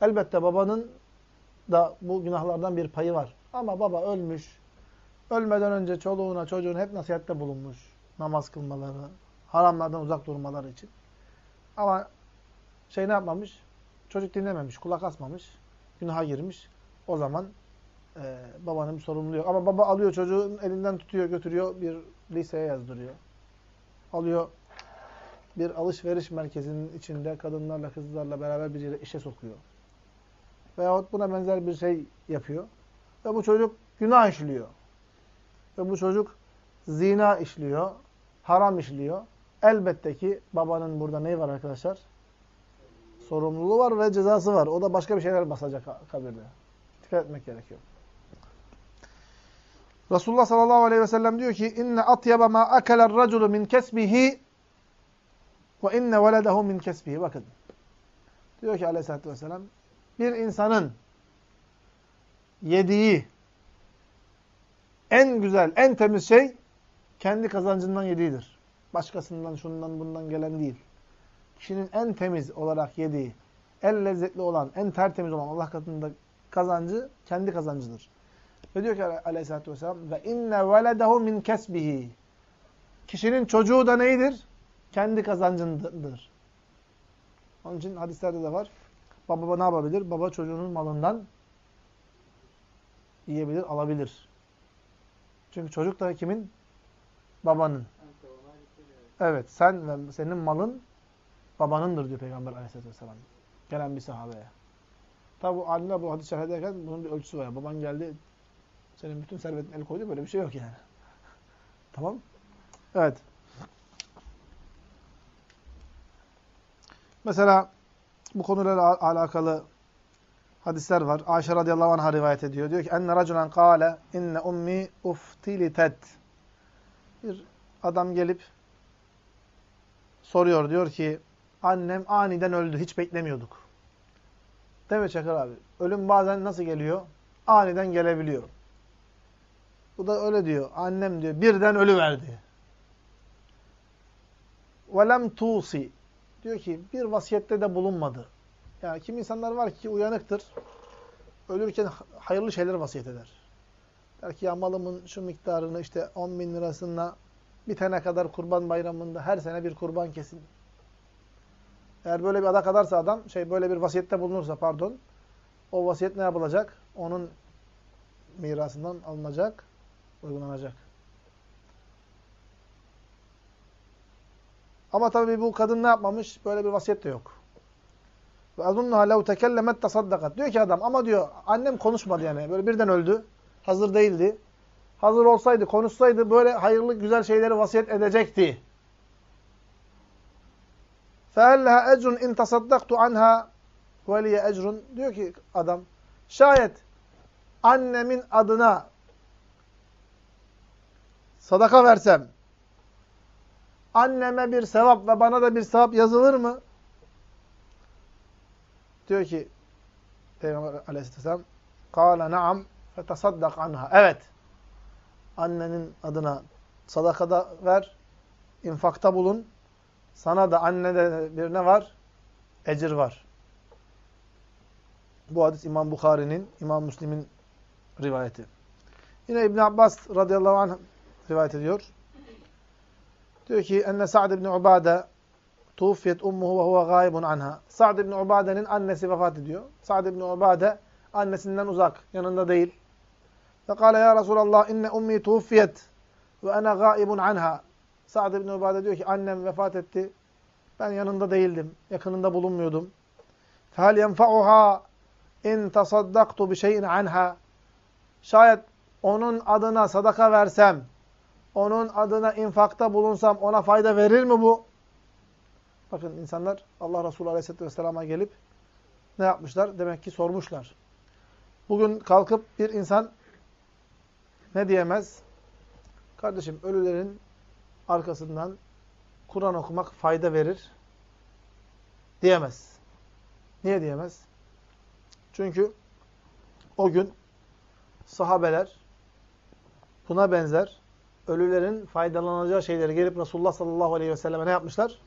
elbette babanın da bu günahlardan bir payı var. Ama baba ölmüş, ölmeden önce çoluğuna çocuğuna hep nasihatte bulunmuş. Namaz kılmaları, haramlardan uzak durmaları için. Ama şey ne yapmamış? Çocuk dinlememiş, kulak asmamış, günaha girmiş. O zaman e, babanın sorumluluğu yok. Ama baba alıyor çocuğun elinden tutuyor, götürüyor, bir liseye yazdırıyor. Alıyor bir alışveriş merkezinin içinde kadınlarla, kızlarla beraber bir yere işe sokuyor. Veyahut buna benzer bir şey yapıyor. Ve bu çocuk günah işliyor. Ve bu çocuk zina işliyor, haram işliyor. Elbette ki babanın burada neyi var arkadaşlar? Sorumluluğu var ve cezası var. O da başka bir şeyler basacak kabirde. Dikkat etmek gerekiyor. Resulullah sallallahu aleyhi ve sellem diyor ki inne atyaba ma akeler raculu min kesbihi ve inne veledehu min kesbihi. Bakın. Diyor ki aleyhissalatü vesselam bir insanın yediği en güzel, en temiz şey kendi kazancından yediğidir. Başkasından, şundan, bundan gelen değil. Kişinin en temiz olarak yediği, en lezzetli olan, en tertemiz olan Allah katında kazancı kendi kazancıdır. Ve diyor ki aleyhissalatü vesselam ve inne veledehu min kesbihi. Kişinin çocuğu da neydir? Kendi kazancındır. Onun için hadislerde de var. Baba, ne yapabilir? Baba çocuğunun malından yiyebilir, alabilir. Çünkü çocuk da kimin? Babanın. Evet, sen ve senin malın babanındır diyor Peygamber aleyhissalatü vesselam. Gelen bir sahabeye. Tabi bu alimler bu hadis şerh bunun bir ölçüsü var. Baban geldi, senin bütün servetin el koydu. Böyle bir şey yok yani. Tamam. Evet. Mesela bu konuyla alakalı hadisler var. Ayşe radıyallahu anh'a rivayet ediyor. Diyor ki enne raculen kâle inne ummi uftilitet. Bir adam gelip soruyor. Diyor ki annem aniden öldü. Hiç beklemiyorduk. Değil mi Çakır abi? Ölüm bazen nasıl geliyor? Aniden gelebiliyor. Bu da öyle diyor. Annem diyor birden ölü verdi. Velem tusi. Diyor ki bir vasiyette de bulunmadı. Yani kim insanlar var ki uyanıktır. Ölürken hayırlı şeyler vasiyet eder. Der ki ya malımın şu miktarını işte 10 bin lirasına bitene kadar kurban bayramında her sene bir kurban kesin. Eğer böyle bir ada kadarsa adam, şey böyle bir vasiyette bulunursa pardon, o vasiyet ne yapılacak? Onun mirasından alınacak, uygulanacak. Ama tabii bu kadın ne yapmamış? Böyle bir vasiyet de yok. Ve azunnuha lev tekellemet tasaddakat. Diyor ki adam ama diyor annem konuşmadı yani. Böyle birden öldü. Hazır değildi. Hazır olsaydı, konuşsaydı böyle hayırlı güzel şeyleri vasiyet edecekti. فَهَلَّهَا اَجْرٌ اِنْ تَصَدَّقْتُ عَنْهَا وَلِيَ ecrun Diyor ki adam, şayet annemin adına sadaka versem, anneme bir sevap ve bana da bir sevap yazılır mı? Diyor ki Peygamber aleyhisselam kâle naam fetesaddak anha. Evet. Annenin adına sadakada ver, infakta bulun. Sana da annede bir ne var? Ecir var. Bu hadis İmam Bukhari'nin, İmam Müslim'in rivayeti. Yine İbn Abbas radıyallahu anh rivayet ediyor. Diyor ki enne Sa'd ibn Ubade tuğfiyet ummuhu ve huve gâibun anha. Sa'd ibn Ubade'nin annesi vefat ediyor. Sa'd ibn Ubade annesinden uzak, yanında değil. Fekale ya Resulallah inne ummi tuğfiyet ve ene gâibun anha. Sa'd ibn Ubade diyor ki annem vefat etti. Ben yanında değildim. Yakınında bulunmuyordum. Fehal yenfa'uha in tasaddaktu bi şeyin anha. Şayet onun adına sadaka versem, onun adına infakta bulunsam ona fayda verir mi bu? Bakın insanlar Allah Resulü Aleyhisselatü Vesselam'a gelip ne yapmışlar? Demek ki sormuşlar. Bugün kalkıp bir insan ne diyemez? Kardeşim ölülerin arkasından Kur'an okumak fayda verir diyemez. Niye diyemez? Çünkü o gün sahabeler buna benzer ölülerin faydalanacağı şeyleri gelip Resulullah sallallahu aleyhi ve selleme ne yapmışlar?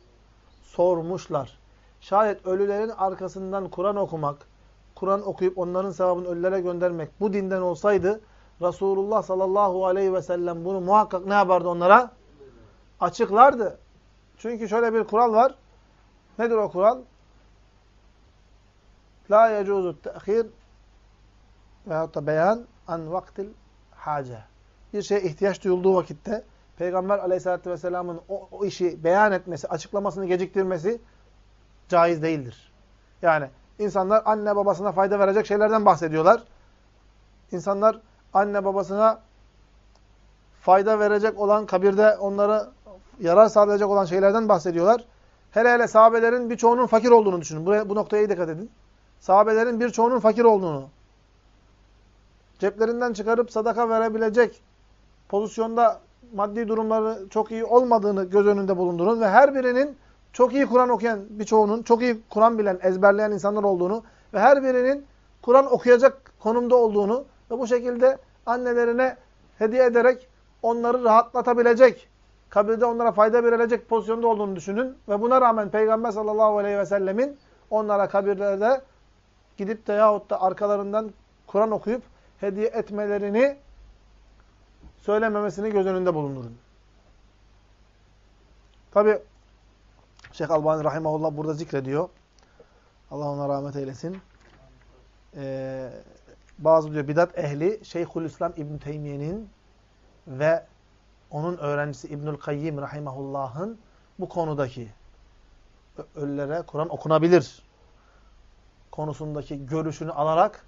Sormuşlar. Şayet ölülerin arkasından Kur'an okumak, Kur'an okuyup onların sevabını ölülere göndermek bu dinden olsaydı Resulullah sallallahu aleyhi ve sellem bunu muhakkak ne yapardı onlara? Açıklardı. Çünkü şöyle bir kural var. Nedir o kural? La yecuzu te'khir veyahut da beyan an vaktil hace. Bir şeye ihtiyaç duyulduğu vakitte Peygamber aleyhissalatü vesselamın o, o işi beyan etmesi, açıklamasını geciktirmesi caiz değildir. Yani insanlar anne babasına fayda verecek şeylerden bahsediyorlar. İnsanlar anne babasına fayda verecek olan, kabirde onlara yarar sağlayacak olan şeylerden bahsediyorlar. Hele hele sahabelerin birçoğunun fakir olduğunu düşünün. Buraya, bu noktaya dikkat edin. Sahabelerin birçoğunun fakir olduğunu, ceplerinden çıkarıp sadaka verebilecek pozisyonda maddi durumları çok iyi olmadığını göz önünde bulundurun ve her birinin çok iyi Kur'an okuyan birçoğunun, çok iyi Kur'an bilen, ezberleyen insanlar olduğunu ve her birinin Kur'an okuyacak konumda olduğunu ve bu şekilde annelerine hediye ederek onları rahatlatabilecek, kabirde onlara fayda verecek pozisyonda olduğunu düşünün. Ve buna rağmen Peygamber sallallahu aleyhi ve sellemin onlara kabirlerde gidip de yahut da arkalarından Kur'an okuyup hediye etmelerini söylememesini göz önünde bulundurun. Tabi Şeyh Albani Rahimahullah burada zikrediyor. Allah ona rahmet eylesin. Ee, bazı diyor bidat ehli Şeyhülislam İbn Teymiye'nin ve onun öğrencisi İbnül Kayyim Rahimahullah'ın bu konudaki ölülere Kur'an okunabilir konusundaki görüşünü alarak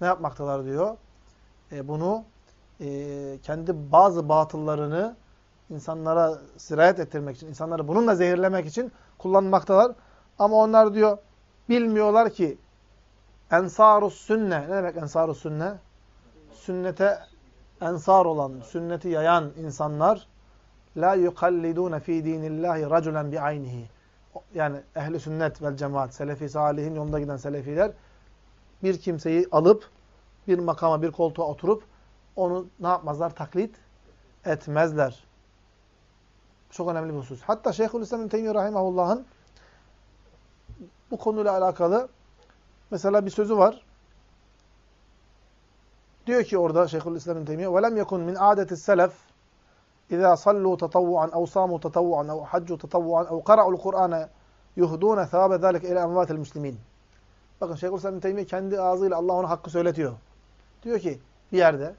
ne yapmaktalar diyor? E, bunu e, kendi bazı batıllarını insanlara sirayet ettirmek için, insanları bununla zehirlemek için kullanmaktalar. Ama onlar diyor bilmiyorlar ki ensarus sünne. Ne demek ensarus sünne? Sünnete ensar olan, sünneti yayan insanlar la yukallidune fi dinillahi raculen bi aynihi yani ehli sünnet vel cemaat, selefi salihin yolunda giden selefiler bir kimseyi alıp bir makama, bir koltuğa oturup onu ne yapmazlar? Taklit etmezler. Çok önemli bir husus. Hatta Şeyhülislam Teymiye Rahimahullah'ın bu konuyla alakalı mesela bir sözü var. Diyor ki orada Şeyhülislam Teymiye وَلَمْ يَكُنْ مِنْ عَادَةِ السَّلَفِ اِذَا صَلُّوا تَطَوُّعًا اَوْ صَامُوا تَطَوُّعًا اَوْ حَجُّوا تَطَوُّعًا اَوْ قَرَعُوا الْقُرْآنَ يُهْدُونَ ثَوَابَ ذَٰلِكَ اِلَى اَمْوَاتِ الْمُسْلِمِينَ Bakın Şeyhülislam Teymiye kendi ağzıyla Allah ona hakkı söyletiyor. Diyor ki bir yerde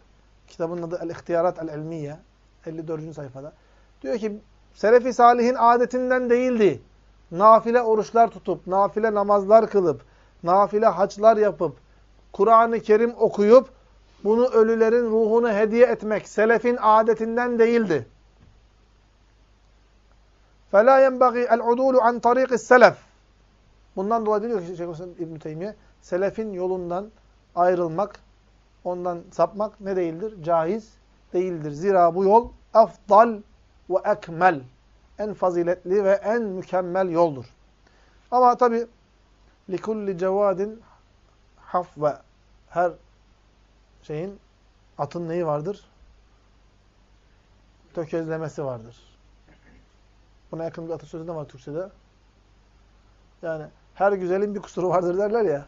kitabın adı El-İhtiyarat El-Elmiye 54. sayfada diyor ki Selefi Salih'in adetinden değildi. Nafile oruçlar tutup, nafile namazlar kılıp, nafile haçlar yapıp, Kur'an-ı Kerim okuyup, bunu ölülerin ruhunu hediye etmek selefin adetinden değildi. فَلَا يَنْبَغِي الْعُدُولُ عَنْ طَرِيقِ السَّلَفِ Bundan dolayı diyor ki Şeyhülislam İbn-i Teymiye, selefin yolundan ayrılmak, ondan sapmak ne değildir? Caiz değildir. Zira bu yol afdal ve ekmel. En faziletli ve en mükemmel yoldur. Ama tabi likulli cevadin hafve. Her şeyin atın neyi vardır? Tökezlemesi vardır. Buna yakın bir atasözü de var Türkçe'de. Yani her güzelin bir kusuru vardır derler ya.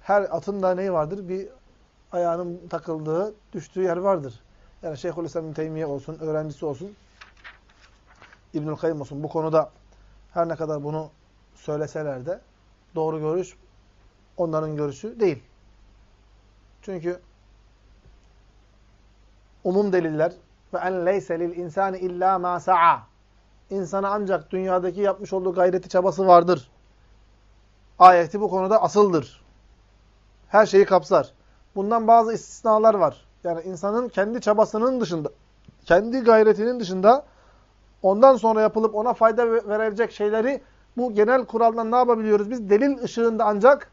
Her atın da neyi vardır? Bir ayağının takıldığı, düştüğü yer vardır. Yani Şeyhülislam Teymiye olsun, öğrencisi olsun, İbnül Kayyım olsun. Bu konuda her ne kadar bunu söyleseler de doğru görüş onların görüşü değil. Çünkü umum deliller ve en leyse lil insani illa ma sa'a. İnsana ancak dünyadaki yapmış olduğu gayreti çabası vardır. Ayeti bu konuda asıldır. Her şeyi kapsar. Bundan bazı istisnalar var. Yani insanın kendi çabasının dışında, kendi gayretinin dışında ondan sonra yapılıp ona fayda verecek şeyleri bu genel kuraldan ne yapabiliyoruz? Biz delil ışığında ancak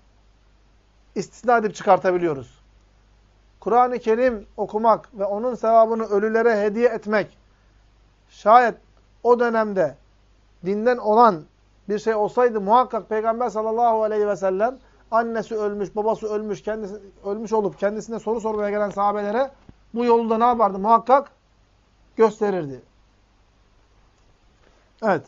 istisna edip çıkartabiliyoruz. Kur'an-ı Kerim okumak ve onun sevabını ölülere hediye etmek şayet o dönemde dinden olan bir şey olsaydı muhakkak Peygamber sallallahu aleyhi ve sellem annesi ölmüş, babası ölmüş, kendisi ölmüş olup kendisine soru sormaya gelen sahabelere bu yolu da ne yapardı? Muhakkak gösterirdi. Evet.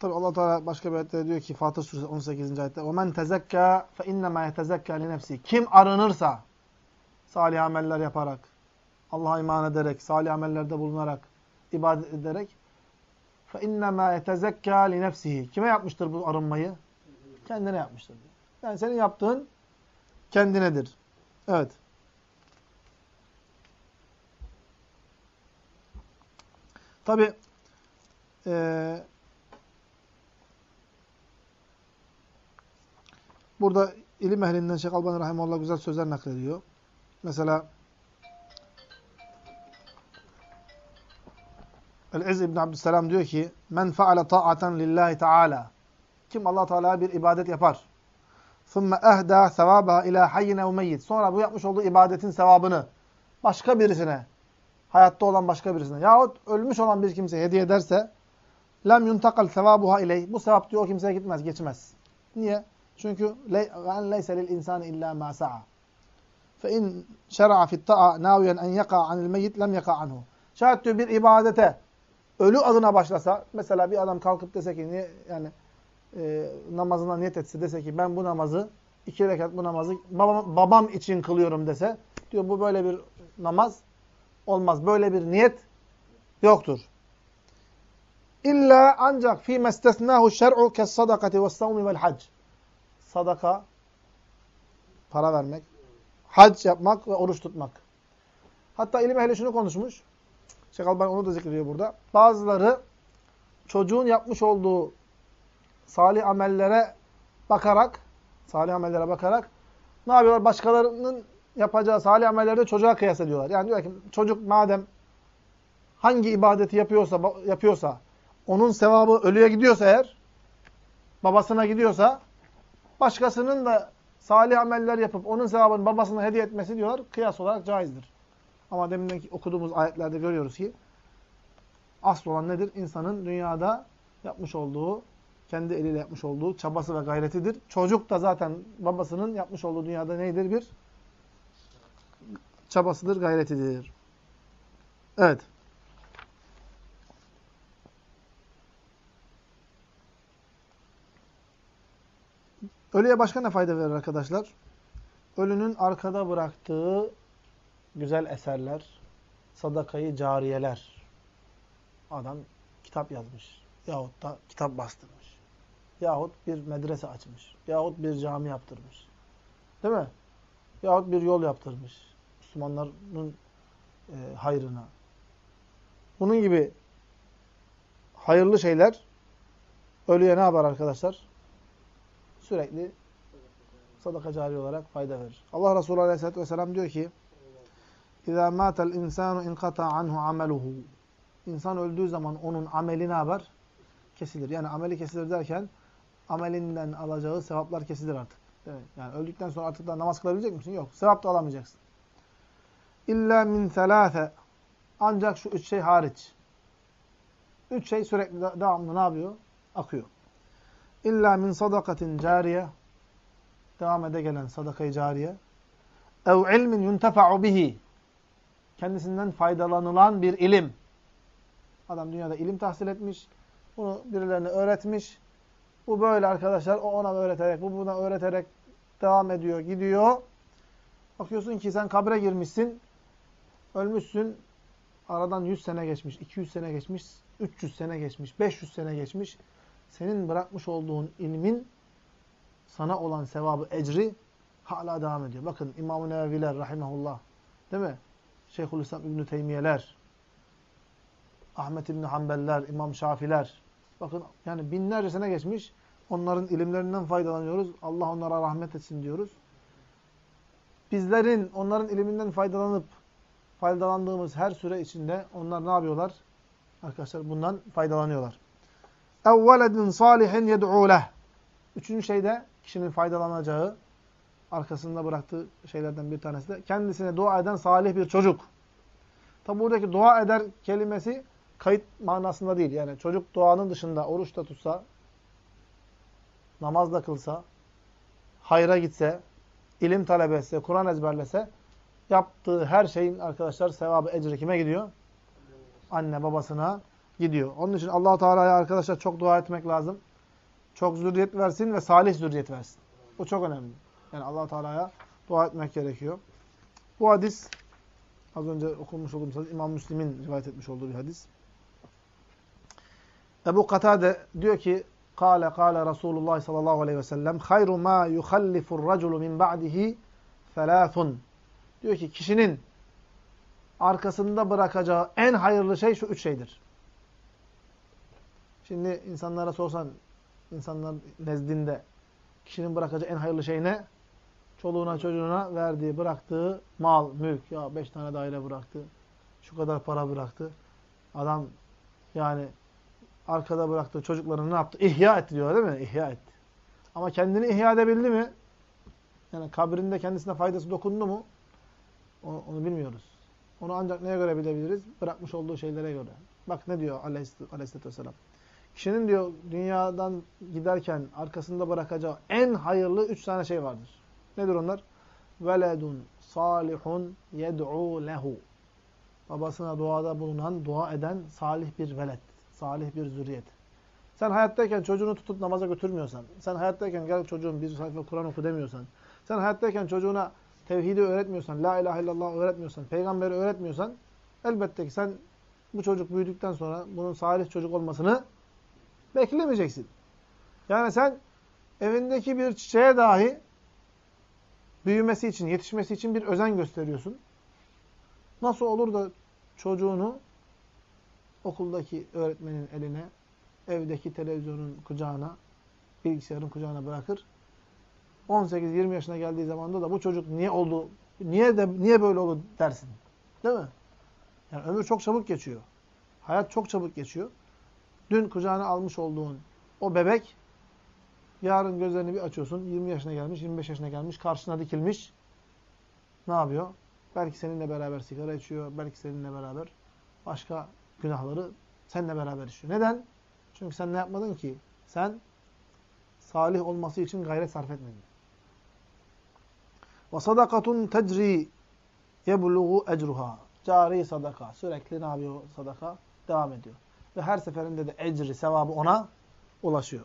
Tabi Allah Teala başka bir ayette diyor ki Fatır Suresi 18. ayette: "Omen tezekka fe innema yetezekka li nefsi." Kim arınırsa salih ameller yaparak, Allah'a iman ederek, salih amellerde bulunarak, ibadet ederek yetezekka li nefsihi. Kime yapmıştır bu arınmayı? Kendine yapmıştır. Yani senin yaptığın kendinedir. Evet. Tabi e, burada ilim ehlinden Şeyh Albani Rahimullah güzel sözler naklediyor. Mesela El-İz İbn Abdüsselam diyor ki Men faale ta'aten lillahi teala Kim allah Teala bir ibadet yapar. ثُمَّ اَهْدَى ثَوَابَهَا اِلٰى حَيِّنَ وَمَيِّتٍ Sonra bu yapmış olduğu ibadetin sevabını başka birisine, hayatta olan başka birisine yahut ölmüş olan bir kimseye hediye ederse lem yuntakal sevabuha iley. Bu sevap diyor o kimseye gitmez, geçmez. Niye? Çünkü en leyse lil insani illa ma sa'a. İn şer'a fi't ta'a naviyen en yaka anil meyyit lem yaka anhu. Şayet diyor bir ibadete ölü adına başlasa, mesela bir adam kalkıp dese ki niye yani e, namazına niyet etse dese ki ben bu namazı iki rekat bu namazı babam, babam için kılıyorum dese diyor bu böyle bir namaz olmaz. Böyle bir niyet yoktur. İlla ancak fi mestesnahu şer'u kes sadakati ve savmi vel hac. Sadaka, para vermek, hac yapmak ve oruç tutmak. Hatta ilim ehli şunu konuşmuş. Şeyh Albani onu da zikrediyor burada. Bazıları çocuğun yapmış olduğu salih amellere bakarak, salih amellere bakarak ne yapıyorlar? Başkalarının yapacağı salih amelleri çocuğa kıyas ediyorlar. Yani diyor ki çocuk madem hangi ibadeti yapıyorsa yapıyorsa onun sevabı ölüye gidiyorsa eğer babasına gidiyorsa başkasının da salih ameller yapıp onun sevabını babasına hediye etmesi diyorlar kıyas olarak caizdir. Ama demin okuduğumuz ayetlerde görüyoruz ki asıl olan nedir? İnsanın dünyada yapmış olduğu, kendi eliyle yapmış olduğu çabası ve gayretidir. Çocuk da zaten babasının yapmış olduğu dünyada neydir? Bir çabasıdır, gayretidir. Evet. Ölüye başka ne fayda verir arkadaşlar? Ölünün arkada bıraktığı güzel eserler, sadakayı cariyeler. Adam kitap yazmış. Yahut da kitap bastırmış. Yahut bir medrese açmış. Yahut bir cami yaptırmış. Değil mi? Yahut bir yol yaptırmış. Müslümanların e, hayrına. Bunun gibi hayırlı şeyler ölüye ne yapar arkadaşlar? Sürekli sadaka cari olarak fayda verir. Allah Resulü Aleyhisselatü Vesselam diyor ki اِذَا مَاتَ الْاِنْسَانُ اِنْقَطَى عَنْهُ عَمَلُهُ İnsan öldüğü zaman onun ameli ne yapar? Kesilir. Yani ameli kesilir derken amelinden alacağı sevaplar kesilir artık. Evet. Yani öldükten sonra artık da namaz kılabilecek misin? Yok. Sevap da alamayacaksın. İlla min selâfe. Ancak şu üç şey hariç. Üç şey sürekli devamlı ne yapıyor? Akıyor. İlla min sadakatin cariye. Devam ede gelen sadakayı cariye. Ev ilmin yuntefa'u bihi. Kendisinden faydalanılan bir ilim. Adam dünyada ilim tahsil etmiş. Bunu birilerine öğretmiş. Bu böyle arkadaşlar. O ona öğreterek, bu buna öğreterek devam ediyor, gidiyor. Bakıyorsun ki sen kabre girmişsin. Ölmüşsün. Aradan 100 sene geçmiş, 200 sene geçmiş, 300 sene geçmiş, 500 sene geçmiş. Senin bırakmış olduğun ilmin sana olan sevabı, ecri hala devam ediyor. Bakın İmam-ı Neveviler rahimahullah. Değil mi? Şeyhülislam İbn-i Teymiyeler, Ahmet İbn Hanbeller, İmam Şafiler. Bakın yani binlerce sene geçmiş. Onların ilimlerinden faydalanıyoruz. Allah onlara rahmet etsin diyoruz. Bizlerin onların iliminden faydalanıp faydalandığımız her süre içinde onlar ne yapıyorlar? Arkadaşlar bundan faydalanıyorlar. اَوَّلَدٍ salihin يَدْعُوا لَهِ Üçüncü şey de kişinin faydalanacağı, arkasında bıraktığı şeylerden bir tanesi de kendisine dua eden salih bir çocuk. Tabi buradaki dua eder kelimesi kayıt manasında değil. Yani çocuk duanın dışında oruç da tutsa, namaz da kılsa, hayra gitse, ilim talep etse, Kur'an ezberlese, yaptığı her şeyin arkadaşlar sevabı, ecri kime gidiyor? Anne babasına gidiyor. Onun için allah Teala'ya arkadaşlar çok dua etmek lazım. Çok zürriyet versin ve salih zürriyet versin. Bu çok önemli. Yani allah Teala'ya dua etmek gerekiyor. Bu hadis, az önce okunmuş olduğumuz hadis, İmam Müslim'in rivayet etmiş olduğu bir hadis. Ebu Katade diyor ki, Kale kale Resulullah sallallahu aleyhi ve sellem, hayru ma yuhallifur raculu min ba'dihi felâthun. Diyor ki, kişinin arkasında bırakacağı en hayırlı şey şu üç şeydir. Şimdi insanlara sorsan, insanlar nezdinde kişinin bırakacağı en hayırlı şey ne? Çoluğuna çocuğuna verdiği, bıraktığı mal, mülk. Ya beş tane daire bıraktı. Şu kadar para bıraktı. Adam yani arkada bıraktığı çocuklarını ne yaptı? İhya etti diyor değil mi? İhya etti. Ama kendini ihya edebildi mi? Yani kabrinde kendisine faydası dokundu mu? Onu, onu bilmiyoruz. Onu ancak neye göre bilebiliriz? Bırakmış olduğu şeylere göre. Bak ne diyor Aleyhisselatü Vesselam. Kişinin diyor dünyadan giderken arkasında bırakacağı en hayırlı üç tane şey vardır. Nedir onlar? Veledun salihun yed'u lehu. Babasına duada bulunan, dua eden salih bir veled. Salih bir zürriyet. Sen hayattayken çocuğunu tutup namaza götürmüyorsan, sen hayattayken gel çocuğum bir sayfa Kur'an oku demiyorsan, sen hayattayken çocuğuna tevhidi öğretmiyorsan, la ilahe illallah öğretmiyorsan, peygamberi öğretmiyorsan, elbette ki sen bu çocuk büyüdükten sonra bunun salih çocuk olmasını beklemeyeceksin. Yani sen evindeki bir çiçeğe dahi büyümesi için, yetişmesi için bir özen gösteriyorsun. Nasıl olur da çocuğunu okuldaki öğretmenin eline, evdeki televizyonun kucağına, bilgisayarın kucağına bırakır. 18-20 yaşına geldiği zamanda da bu çocuk niye oldu, niye de niye böyle oldu dersin. Değil mi? Yani ömür çok çabuk geçiyor. Hayat çok çabuk geçiyor. Dün kucağına almış olduğun o bebek yarın gözlerini bir açıyorsun. 20 yaşına gelmiş, 25 yaşına gelmiş, karşına dikilmiş. Ne yapıyor? Belki seninle beraber sigara içiyor, belki seninle beraber başka günahları seninle beraber işliyor. Neden? Çünkü sen ne yapmadın ki? Sen salih olması için gayret sarf etmedin. Sadakatun tecri yebluğu ecruha. Cari sadaka. Sürekli ne yapıyor sadaka? Devam ediyor. Ve her seferinde de ecri, sevabı ona ulaşıyor.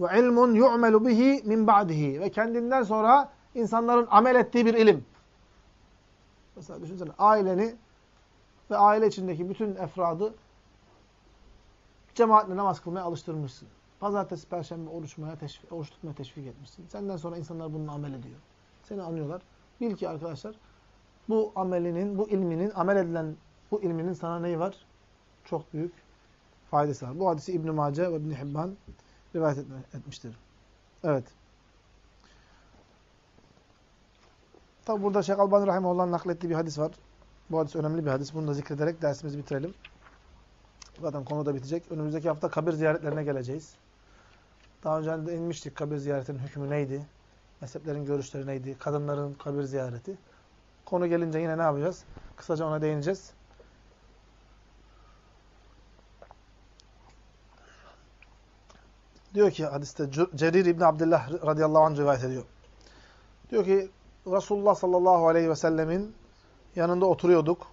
Ve ilmun yu'melu bihi min ba'dihi. Ve kendinden sonra insanların amel ettiği bir ilim. Mesela düşünsene aileni ve aile içindeki bütün efradı cemaatle namaz kılmaya alıştırmışsın. Pazartesi, perşembe oruçmaya teşvik, oruç tutmaya teşvik etmişsin. Senden sonra insanlar bunun amel ediyor. Seni anıyorlar. Bil ki arkadaşlar bu amelinin, bu ilminin, amel edilen bu ilminin sana neyi var? Çok büyük faydası var. Bu hadisi İbn-i Mace ve İbn-i Hibban rivayet etmiştir. Evet. Tabi burada Şeyh Albani Rahimullah'ın naklettiği bir hadis var. Bu hadis önemli bir hadis. Bunu da zikrederek dersimizi bitirelim. Zaten konu da bitecek. Önümüzdeki hafta kabir ziyaretlerine geleceğiz. Daha önce de inmiştik kabir ziyaretinin hükmü neydi? Mezheplerin görüşleri neydi? Kadınların kabir ziyareti. Konu gelince yine ne yapacağız? Kısaca ona değineceğiz. Diyor ki hadiste Cerir İbni Abdullah radıyallahu anh rivayet ediyor. Diyor ki Resulullah sallallahu aleyhi ve sellemin yanında oturuyorduk.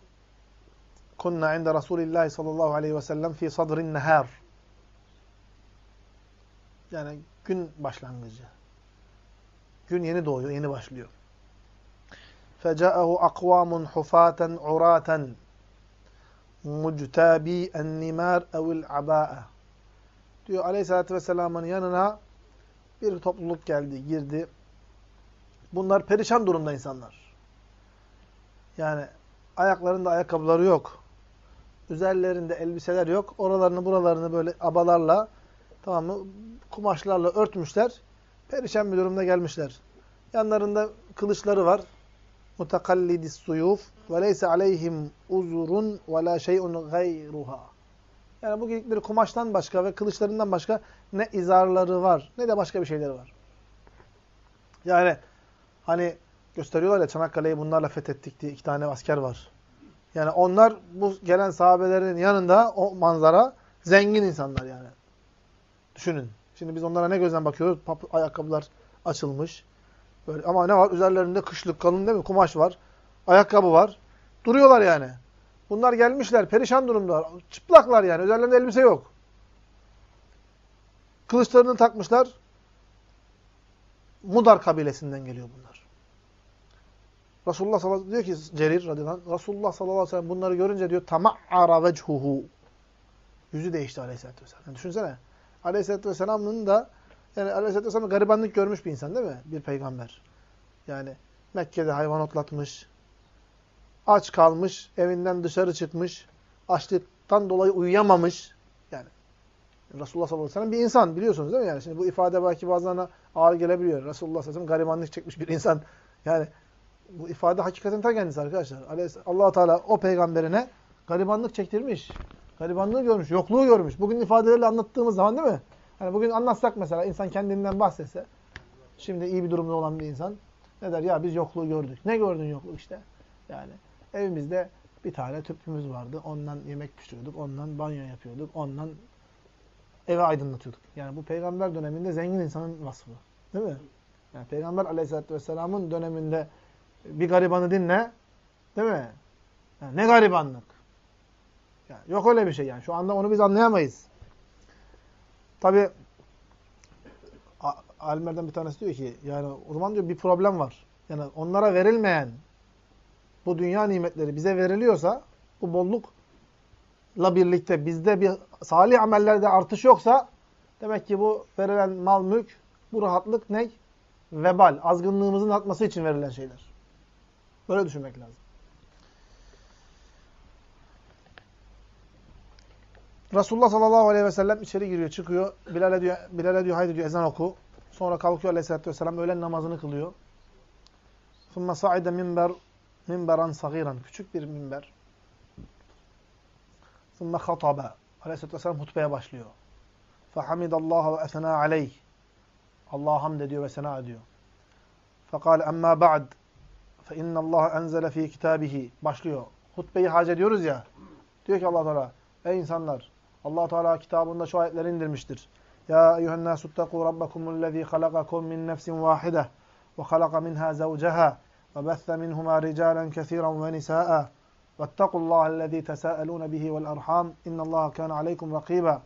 Kunna inde Resulillahi sallallahu aleyhi ve sellem fi sadrin nehar. Yani gün başlangıcı. Gün yeni doğuyor, yeni başlıyor. فَجَاءَهُ أَقْوَامٌ حُفَاتًا عُرَاتًا مُجْتَابِي النِّمَارِ اَوِ الْعَبَاءَ Diyor aleyhissalatü vesselamın yanına bir topluluk geldi, girdi. Bunlar perişan durumda insanlar. Yani ayaklarında ayakkabıları yok. Üzerlerinde elbiseler yok. Oralarını buralarını böyle abalarla tamam mı? Kumaşlarla örtmüşler. Perişan bir durumda gelmişler. Yanlarında kılıçları var. Mutakallidis suyuf ve leyse aleyhim uzurun ve la şey'un gayruha. Yani bu bir kumaştan başka ve kılıçlarından başka ne izarları var ne de başka bir şeyleri var. Yani hani gösteriyorlar ya Çanakkale'yi bunlarla fethettik diye iki tane asker var. Yani onlar bu gelen sahabelerin yanında o manzara zengin insanlar yani. Düşünün. Şimdi biz onlara ne gözden bakıyoruz? Ayakkabılar açılmış. Böyle ama ne var? Üzerlerinde kışlık kalın değil mi? Kumaş var. Ayakkabı var. Duruyorlar yani. Bunlar gelmişler. Perişan durumda. Çıplaklar yani. Üzerlerinde elbise yok. Kılıçlarını takmışlar. Mudar kabilesinden geliyor bunlar. Resulullah sallallahu aleyhi ve sellem diyor ki Cerir radıyallahu Resulullah sallallahu aleyhi ve sellem bunları görünce diyor tamaara vechuhu. Yüzü değişti aleyhissalatü vesselam. Yani düşünsene. Aleyhisselatü Vesselam'ın da yani Aleyhisselatü Vesselam garibanlık görmüş bir insan değil mi? Bir peygamber. Yani Mekke'de hayvan otlatmış, aç kalmış, evinden dışarı çıkmış, açlıktan dolayı uyuyamamış. Yani Resulullah sallallahu aleyhi ve sellem bir insan biliyorsunuz değil mi? Yani şimdi bu ifade belki bazılarına ağır gelebiliyor. Resulullah sallallahu aleyhi ve sellem garibanlık çekmiş bir insan. Yani bu ifade hakikaten ta kendisi arkadaşlar. allah Teala o peygamberine garibanlık çektirmiş. Garibanlığı görmüş, yokluğu görmüş. Bugün ifadelerle anlattığımız zaman değil mi? Yani bugün anlatsak mesela insan kendinden bahsetse, şimdi iyi bir durumda olan bir insan ne der? Ya biz yokluğu gördük. Ne gördün yokluk işte? Yani evimizde bir tane tüpümüz vardı. Ondan yemek pişiriyorduk, ondan banyo yapıyorduk, ondan evi aydınlatıyorduk. Yani bu peygamber döneminde zengin insanın vasfı. Değil mi? Yani peygamber aleyhissalatü vesselamın döneminde bir garibanı dinle. Değil mi? Yani ne garibanlık? Yani yok öyle bir şey yani. Şu anda onu biz anlayamayız. Tabi alimlerden bir tanesi diyor ki yani o diyor bir problem var. Yani onlara verilmeyen bu dünya nimetleri bize veriliyorsa bu bollukla birlikte bizde bir salih amellerde artış yoksa demek ki bu verilen mal mülk bu rahatlık ne? Vebal, azgınlığımızın artması için verilen şeyler. Böyle düşünmek lazım. Resulullah sallallahu aleyhi ve sellem içeri giriyor, çıkıyor. Bilal'e diyor, Bilal'e diyor haydi diyor ezan oku. Sonra kalkıyor aleyhissalatü vesselam öğlen namazını kılıyor. ثُمَّ صَعِدَ minber minberan sagiran. Küçük bir minber. Sümme hataba. Aleyhisselatü Vesselam hutbeye başlıyor. Fehamidallaha ve esena aleyh. Allah hamd ediyor ve sena ediyor. Fekal emma ba'd. Fe innallaha enzele fi kitabihi. Başlıyor. Hutbeyi hac ediyoruz ya. Diyor ki allah Teala. Ey insanlar. allah Teala kitabında şu ayetleri indirmiştir. Ya eyyühennâsuttakû rabbakumul lezî halakakum min nefsin vâhideh. Ve halaka minhâ zevceha. Minhumâ ricâlen kesiran ve nisâ'a واتقوا الله الذي تساءلون به والأرحام. إن الله كان عليكم رقيبا.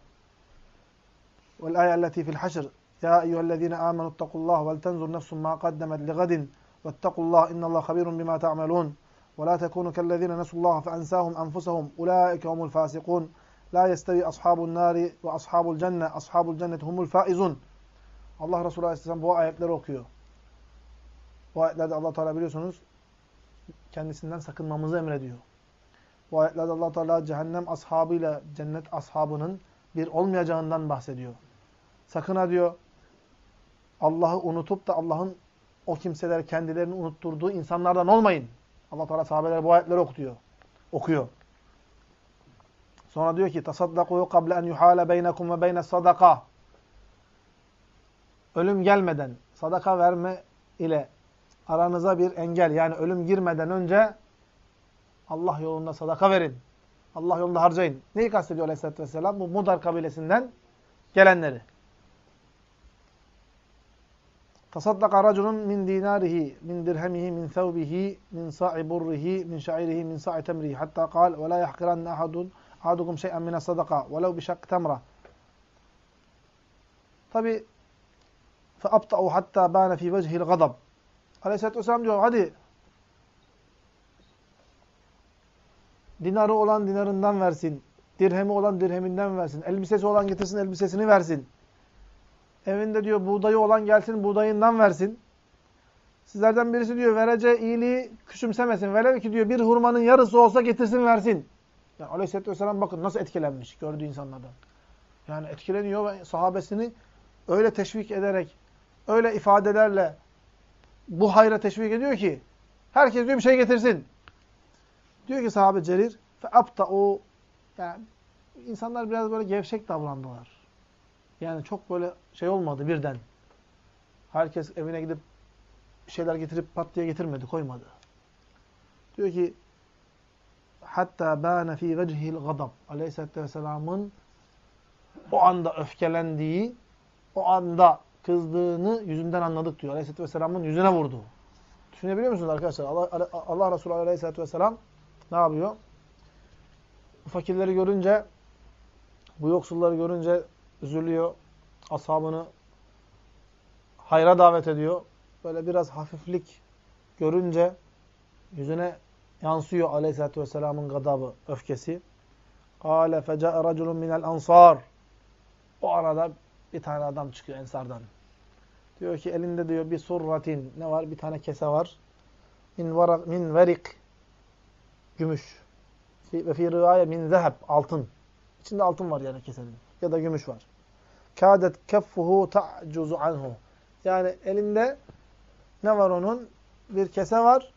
والآية التي في الحشر. يا أيها الذين آمنوا اتقوا الله ولتنظر نفس ما قدمت لغد. واتقوا الله إن الله خبير بما تعملون. ولا تكونوا كالذين نسوا الله فأنساهم أنفسهم. أولئك هم الفاسقون. La yestevi ashabun nari ve ashabul cenne. Ashabul cennet humul faizun. Allah Resulü Aleyhisselam bu ayetleri okuyor. Bu ayetlerde Allah Teala biliyorsunuz kendisinden sakınmamızı emrediyor. Bu ayetlerde Allah Teala cehennem ashabıyla cennet ashabının bir olmayacağından bahsediyor. Sakın ha diyor Allah'ı unutup da Allah'ın o kimseler kendilerini unutturduğu insanlardan olmayın. Allah Teala sahabeler bu ayetleri okuyor. Okuyor. Sonra diyor ki tasaddaqu qabla en yuhala beynekum ve beyne sadaka. Ölüm gelmeden sadaka verme ile aranıza bir engel yani ölüm girmeden önce Allah yolunda sadaka verin. Allah yolunda harcayın. Neyi kastediyor Aleyhisselatü Vesselam? Bu Mudar kabilesinden gelenleri. Tasaddaka raculun min dinarihi, min dirhemihi, min thawbihi, min sa'i burrihi, min şa'irihi, min sa'i temrihi. Hatta kal ve la yahkiranne ahadun ahadukum şey'en mine sadaka velev bi şak temra. Tabi فَأَبْطَعُوا hatta بَانَ ف۪ي وَجْهِ الْغَضَبِ Aleyhisselatü Vesselam diyor hadi dinarı olan dinarından versin, dirhemi olan dirheminden versin, elbisesi olan getirsin elbisesini versin. Evinde diyor buğdayı olan gelsin buğdayından versin. Sizlerden birisi diyor vereceği iyiliği küçümsemesin. Velev ki diyor bir hurmanın yarısı olsa getirsin versin. Yani Aleyhisselatü Vesselam bakın nasıl etkilenmiş gördüğü insanlardan. Yani etkileniyor ve sahabesini öyle teşvik ederek, öyle ifadelerle bu hayra teşvik ediyor ki herkes diyor bir şey getirsin. Diyor ki sahabe Cerir o yani insanlar biraz böyle gevşek davrandılar. Yani çok böyle şey olmadı birden. Herkes evine gidip şeyler getirip pat diye getirmedi, koymadı. Diyor ki hatta bana fi vechihil gadab. Aleyhisselatü Vesselam'ın o anda öfkelendiği, o anda kızdığını yüzünden anladık diyor. Aleyhisselatü Vesselam'ın yüzüne vurdu. Düşünebiliyor musunuz arkadaşlar? Allah, Allah Resulü Aleyhisselatü Vesselam ne yapıyor? Bu fakirleri görünce, bu yoksulları görünce üzülüyor. Ashabını hayra davet ediyor. Böyle biraz hafiflik görünce yüzüne yansıyor Aleyhisselatü Vesselam'ın gadabı, öfkesi. قَالَ فَجَاءَ رَجُلٌ مِنَ الْاَنْصَارِ O arada bir tane adam çıkıyor Ensardan. Diyor ki elinde diyor bir surratin ne var? Bir tane kese var. Min varak min verik gümüş. Ve fi rivaye min zeheb altın. İçinde altın var yani kesenin. Ya da gümüş var. Kâdet keffuhu ta'cuzu anhu. Yani elinde ne var onun? Bir kese var.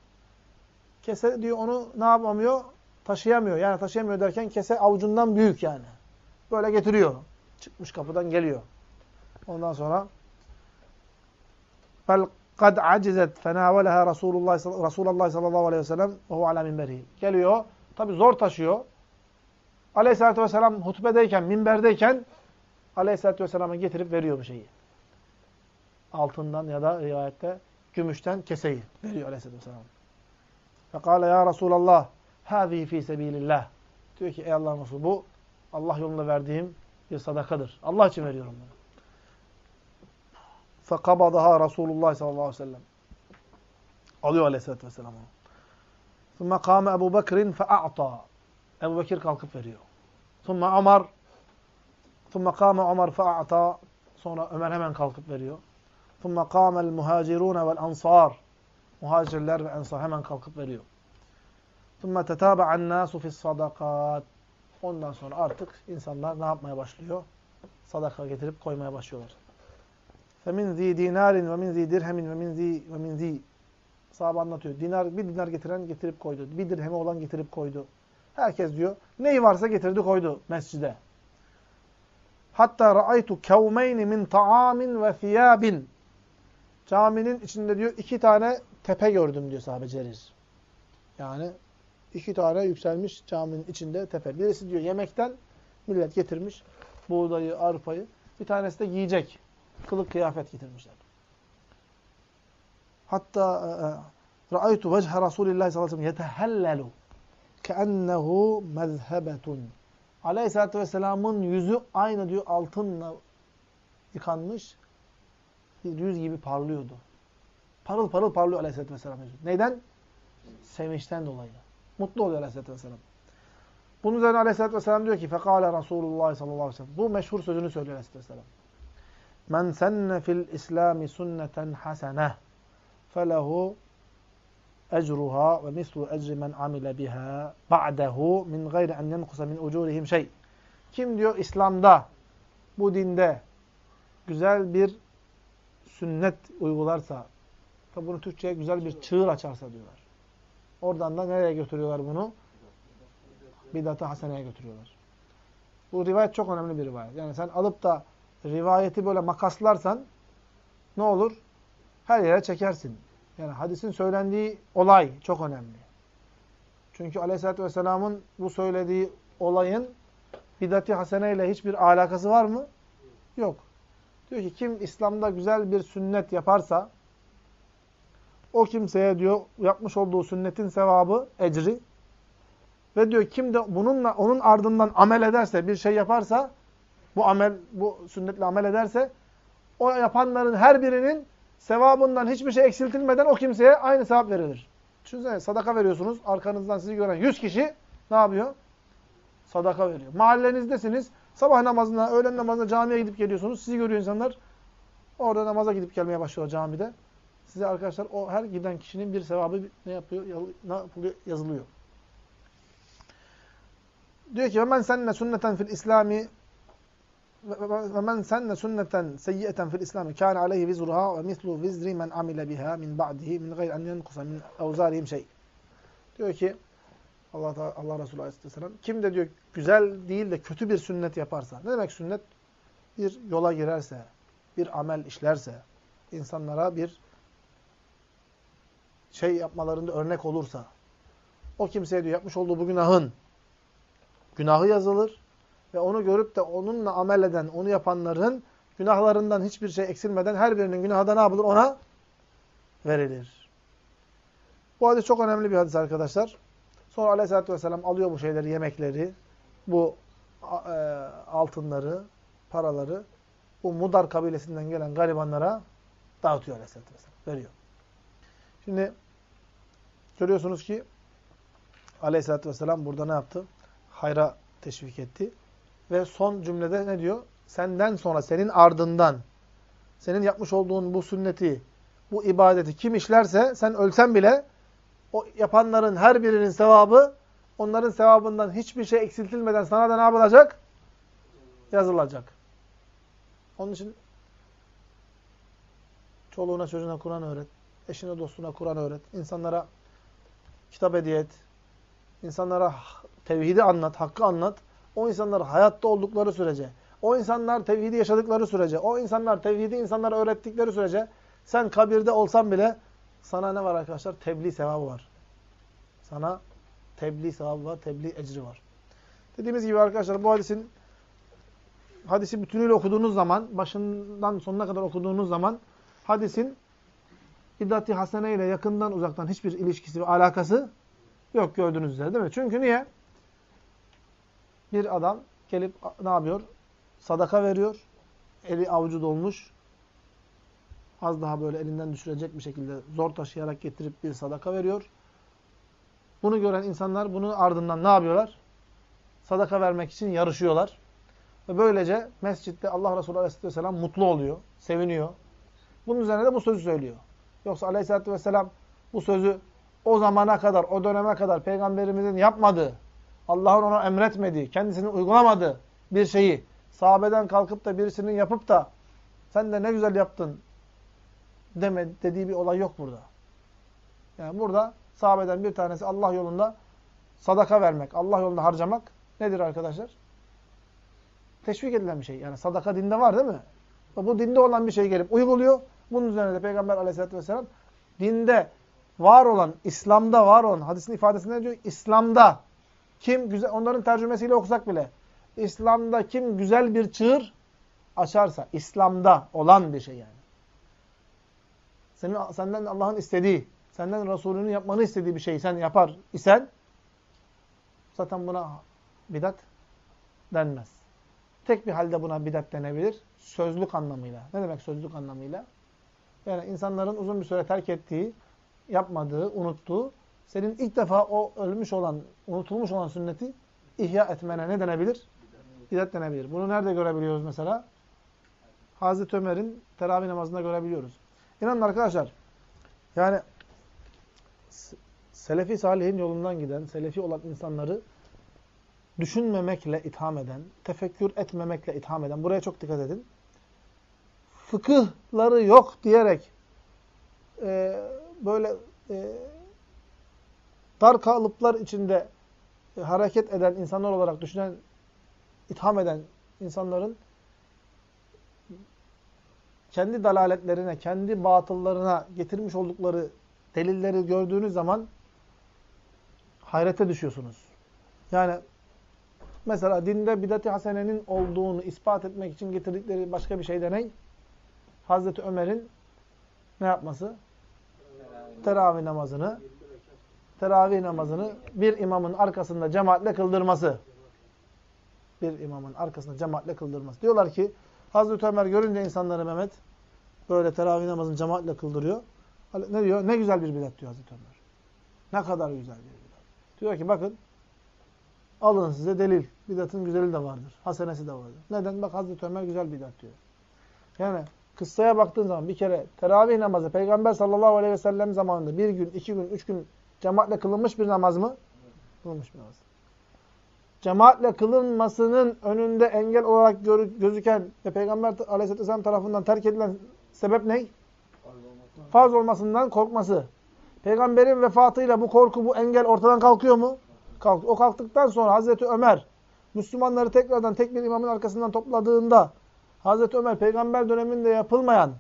Kese diyor onu ne yapamıyor? Taşıyamıyor. Yani taşıyamıyor derken kese avucundan büyük yani. Böyle getiriyor. Çıkmış kapıdan geliyor. Ondan sonra bel kad acizet fenavelaha Resulullah Resulullah sallallahu aleyhi ve sellem ve hu ala minberihi. Geliyor. Tabi zor taşıyor. Aleyhisselatü vesselam hutbedeyken, minberdeyken Aleyhisselatü vesselam'a getirip veriyor bu şeyi. Altından ya da rivayette gümüşten keseyi veriyor Aleyhisselatü vesselam. Fekale ya Resulallah hâzî fî sebîlillah. Diyor ki ey Allah'ın Resulü bu Allah yolunda verdiğim bir sadakadır. Allah için veriyorum bunu. فَقَبَضَهَا Resulullah sallallahu aleyhi ve sellem. Alıyor aleyhissalatü vesselam onu. ثُمَّ قَامَ Ebu Bekir'in فَاَعْطَى Ebu Bekir kalkıp veriyor. ثُمَّ Ömer ثُمَّ قَامَ Ömer فَاَعْطَى Sonra Ömer hemen kalkıp veriyor. ثُمَّ قَامَ الْمُهَاجِرُونَ وَالْاَنْصَارِ Muhacirler ve ensar hemen kalkıp veriyor. ثُمَّ تَتَابَعَ النَّاسُ فِي الصَّدَقَاتِ Ondan sonra artık insanlar ne yapmaya başlıyor? Sadaka getirip koymaya başlıyorlar. Ve min zi dirhemin ve min zi ve min zi sahabe anlatıyor. Dinar bir dinar getiren getirip koydu. Bir dirhemi olan getirip koydu. Herkes diyor neyi varsa getirdi koydu mescide. Hatta ra'aytu kevmeyni min ta'amin ve thiyabin. Caminin içinde diyor iki tane tepe gördüm diyor sahabe Cerir. Yani iki tane yükselmiş caminin içinde tepe. Birisi diyor yemekten millet getirmiş buğdayı, arpayı. Bir tanesi de yiyecek kılık kıyafet getirmişler. Hatta e, e, ra'aytu vechhe Resulillah sallallahu aleyhi ve sellem yetehellelu keennehu mezhebetun. Aleyhisselatü Vesselam'ın yüzü aynı diyor altınla yıkanmış bir yüz gibi parlıyordu. Parıl parıl parlıyor Aleyhisselatü Vesselam yüzü. Neyden? Sevinçten dolayı. Mutlu oluyor Aleyhisselatü Vesselam. Bunun üzerine Aleyhisselatü Vesselam diyor ki فَقَالَ Resulullah sallallahu aleyhi ve sellem. Bu meşhur sözünü söylüyor Aleyhisselatü Vesselam. Men senne fil İslami sünneten hasene felehu ecruha ve mislu ecri men amile biha ba'dehu min gayri en yenkusa min ucurihim şey. Kim diyor İslam'da, bu dinde güzel bir sünnet uygularsa, tabi bunu Türkçe'ye güzel bir çığır açarsa diyorlar. Oradan da nereye götürüyorlar bunu? Bidat-ı Hasene'ye götürüyorlar. Bu rivayet çok önemli bir rivayet. Yani sen alıp da rivayeti böyle makaslarsan ne olur? Her yere çekersin. Yani hadisin söylendiği olay çok önemli. Çünkü Aleyhisselatü Vesselam'ın bu söylediği olayın bidat-i hasene ile hiçbir alakası var mı? Yok. Diyor ki kim İslam'da güzel bir sünnet yaparsa o kimseye diyor yapmış olduğu sünnetin sevabı, ecri ve diyor kim de bununla onun ardından amel ederse, bir şey yaparsa bu amel bu sünnetle amel ederse o yapanların her birinin sevabından hiçbir şey eksiltilmeden o kimseye aynı sevap verilir. Düşünsene sadaka veriyorsunuz. Arkanızdan sizi gören 100 kişi ne yapıyor? Sadaka veriyor. Mahallenizdesiniz. Sabah namazına, öğlen namazına camiye gidip geliyorsunuz. Sizi görüyor insanlar. Orada namaza gidip gelmeye başlıyor camide. Size arkadaşlar o her giden kişinin bir sevabı ne yapıyor? Ne yapılıyor? Yazılıyor. Diyor ki ben senne sünneten fil İslami ve men senne sünneten seyyiyeten fil İslami kâne aleyhi vizruha ve mislu vizri men amile biha min ba'dihi min gayr en yenkusa min evzarihim şey. Diyor ki Allah Allah Resulü Aleyhisselam kim de diyor güzel değil de kötü bir sünnet yaparsa. Ne demek sünnet? Bir yola girerse, bir amel işlerse, insanlara bir şey yapmalarında örnek olursa, o kimseye diyor yapmış olduğu bu günahın günahı yazılır ve onu görüp de onunla amel eden, onu yapanların günahlarından hiçbir şey eksilmeden her birinin günahı da ne yapılır? Ona verilir. Bu hadis çok önemli bir hadis arkadaşlar. Sonra aleyhissalatü vesselam alıyor bu şeyleri, yemekleri, bu e, altınları, paraları bu Mudar kabilesinden gelen garibanlara dağıtıyor aleyhissalatü vesselam. Veriyor. Şimdi görüyorsunuz ki aleyhissalatü vesselam burada ne yaptı? Hayra teşvik etti. Ve son cümlede ne diyor? Senden sonra, senin ardından, senin yapmış olduğun bu sünneti, bu ibadeti kim işlerse, sen ölsen bile o yapanların her birinin sevabı, onların sevabından hiçbir şey eksiltilmeden sana da ne yapılacak? Yazılacak. Onun için çoluğuna çocuğuna Kur'an öğret, eşine dostuna Kur'an öğret, insanlara kitap hediye et, insanlara tevhidi anlat, hakkı anlat. O insanlar hayatta oldukları sürece, o insanlar tevhidi yaşadıkları sürece, o insanlar tevhidi insanlara öğrettikleri sürece sen kabirde olsan bile sana ne var arkadaşlar? Tebliğ sevabı var. Sana tebliğ sevabı var, tebliğ ecri var. Dediğimiz gibi arkadaşlar bu hadisin hadisi bütünüyle okuduğunuz zaman, başından sonuna kadar okuduğunuz zaman hadisin iddat-i hasene ile yakından uzaktan hiçbir ilişkisi ve alakası yok gördüğünüz üzere değil mi? Çünkü niye? Bir adam gelip ne yapıyor? Sadaka veriyor. Eli avucu dolmuş. Az daha böyle elinden düşürecek bir şekilde zor taşıyarak getirip bir sadaka veriyor. Bunu gören insanlar bunun ardından ne yapıyorlar? Sadaka vermek için yarışıyorlar. Ve böylece mescitte Allah Resulü Aleyhisselam mutlu oluyor, seviniyor. Bunun üzerine de bu sözü söylüyor. Yoksa Aleyhisselatü Vesselam bu sözü o zamana kadar, o döneme kadar Peygamberimizin yapmadığı, Allah'ın ona emretmediği, kendisinin uygulamadığı bir şeyi sahabeden kalkıp da birisinin yapıp da sen de ne güzel yaptın deme, dediği bir olay yok burada. Yani burada sahabeden bir tanesi Allah yolunda sadaka vermek, Allah yolunda harcamak nedir arkadaşlar? Teşvik edilen bir şey. Yani sadaka dinde var değil mi? Bu dinde olan bir şey gelip uyguluyor. Bunun üzerine de Peygamber aleyhissalatü vesselam dinde var olan, İslam'da var olan, hadisin ifadesinde diyor? İslam'da kim güzel, onların tercümesiyle okusak bile, İslam'da kim güzel bir çığır açarsa, İslam'da olan bir şey yani. Senin, senden Allah'ın istediği, senden Resulünün yapmanı istediği bir şeyi sen yapar isen, zaten buna bidat denmez. Tek bir halde buna bidat denebilir. Sözlük anlamıyla. Ne demek sözlük anlamıyla? Yani insanların uzun bir süre terk ettiği, yapmadığı, unuttuğu, senin ilk defa o ölmüş olan, unutulmuş olan sünneti ihya etmene ne denebilir? Bidat denebilir. Bunu nerede görebiliyoruz mesela? Hazreti Ömer'in teravih namazında görebiliyoruz. İnanın arkadaşlar, Yani Selefi Salih'in yolundan giden, Selefi olan insanları düşünmemekle itham eden, tefekkür etmemekle itham eden, buraya çok dikkat edin. Fıkıhları yok diyerek e, böyle e, dar kalıplar içinde e, hareket eden insanlar olarak düşünen, itham eden insanların kendi dalaletlerine, kendi batıllarına getirmiş oldukları delilleri gördüğünüz zaman hayrete düşüyorsunuz. Yani mesela dinde bidat-i hasenenin olduğunu ispat etmek için getirdikleri başka bir şey de ne? Hazreti Ömer'in ne yapması? Teravih namazını teravih namazını bir imamın arkasında cemaatle kıldırması. Bir imamın arkasında cemaatle kıldırması. Diyorlar ki Hazreti Ömer görünce insanları Mehmet böyle teravih namazını cemaatle kıldırıyor. Ne diyor? Ne güzel bir bidat diyor Hazreti Ömer. Ne kadar güzel bir bidat. Diyor ki bakın alın size delil. Bidatın güzeli de vardır. Hasenesi de vardır. Neden? Bak Hazreti Ömer güzel bidat diyor. Yani kıssaya baktığın zaman bir kere teravih namazı Peygamber sallallahu aleyhi ve sellem zamanında bir gün, iki gün, üç gün cemaatle kılınmış bir namaz mı? Kılınmış bir namaz. Cemaatle kılınmasının önünde engel olarak gözüken ve Peygamber aleyhisselatü vesselam tarafından terk edilen sebep ne? Farz olmasından korkması. Peygamberin vefatıyla bu korku, bu engel ortadan kalkıyor mu? Kalk. O kalktıktan sonra Hazreti Ömer Müslümanları tekrardan tek bir imamın arkasından topladığında Hazreti Ömer peygamber döneminde yapılmayan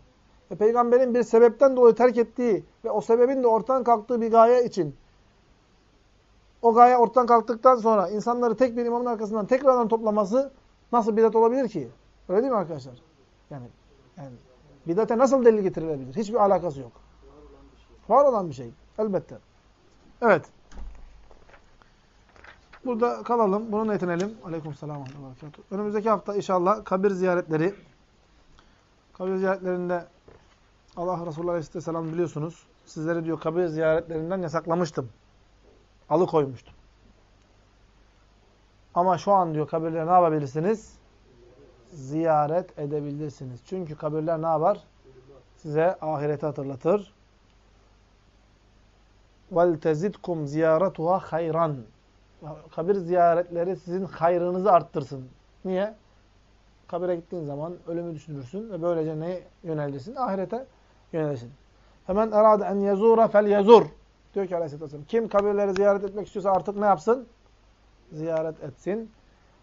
ve peygamberin bir sebepten dolayı terk ettiği ve o sebebin de ortadan kalktığı bir gaye için o gaye ortadan kalktıktan sonra insanları tek bir imamın arkasından tekrardan toplaması nasıl bidat olabilir ki? Öyle değil mi arkadaşlar? Yani, yani bidate nasıl delil getirilebilir? Hiçbir alakası yok. Var olan bir şey. Elbette. Evet. Burada kalalım. Bununla yetinelim. Aleykümselam. Önümüzdeki hafta inşallah kabir ziyaretleri. Kabir ziyaretlerinde Allah Resulü Aleyhisselam biliyorsunuz. Sizleri diyor kabir ziyaretlerinden yasaklamıştım. Alıkoymuştum. Ama şu an diyor kabirleri ne yapabilirsiniz? Ziyaret edebilirsiniz. Çünkü kabirler ne yapar? Size ahireti hatırlatır. وَلْتَزِدْكُمْ زِيَارَتُهَا hayran. Kabir ziyaretleri sizin hayrınızı arttırsın. Niye? Kabire gittiğin zaman ölümü düşünürsün ve böylece neye yönelirsin? Ahirete yönelsin. Hemen erade en yazura fel yazur. Diyor ki aleyhissalatü vesselam. Kim kabirleri ziyaret etmek istiyorsa artık ne yapsın? Ziyaret etsin.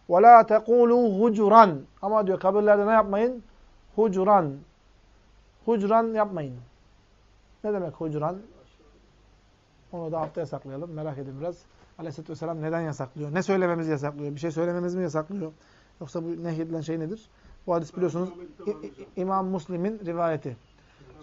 Ve la tequlu hucuran. Ama diyor kabirlerde ne yapmayın? Hucuran. Hucuran yapmayın. Ne demek hucuran? Onu da haftaya saklayalım. Merak edin biraz. Aleyhisselatü Vesselam neden yasaklıyor? Ne söylememizi yasaklıyor? Bir şey söylememiz mi yasaklıyor? Yoksa bu nehyedilen şey nedir? Bu hadis biliyorsunuz İ İ İmam Müslim'in rivayeti.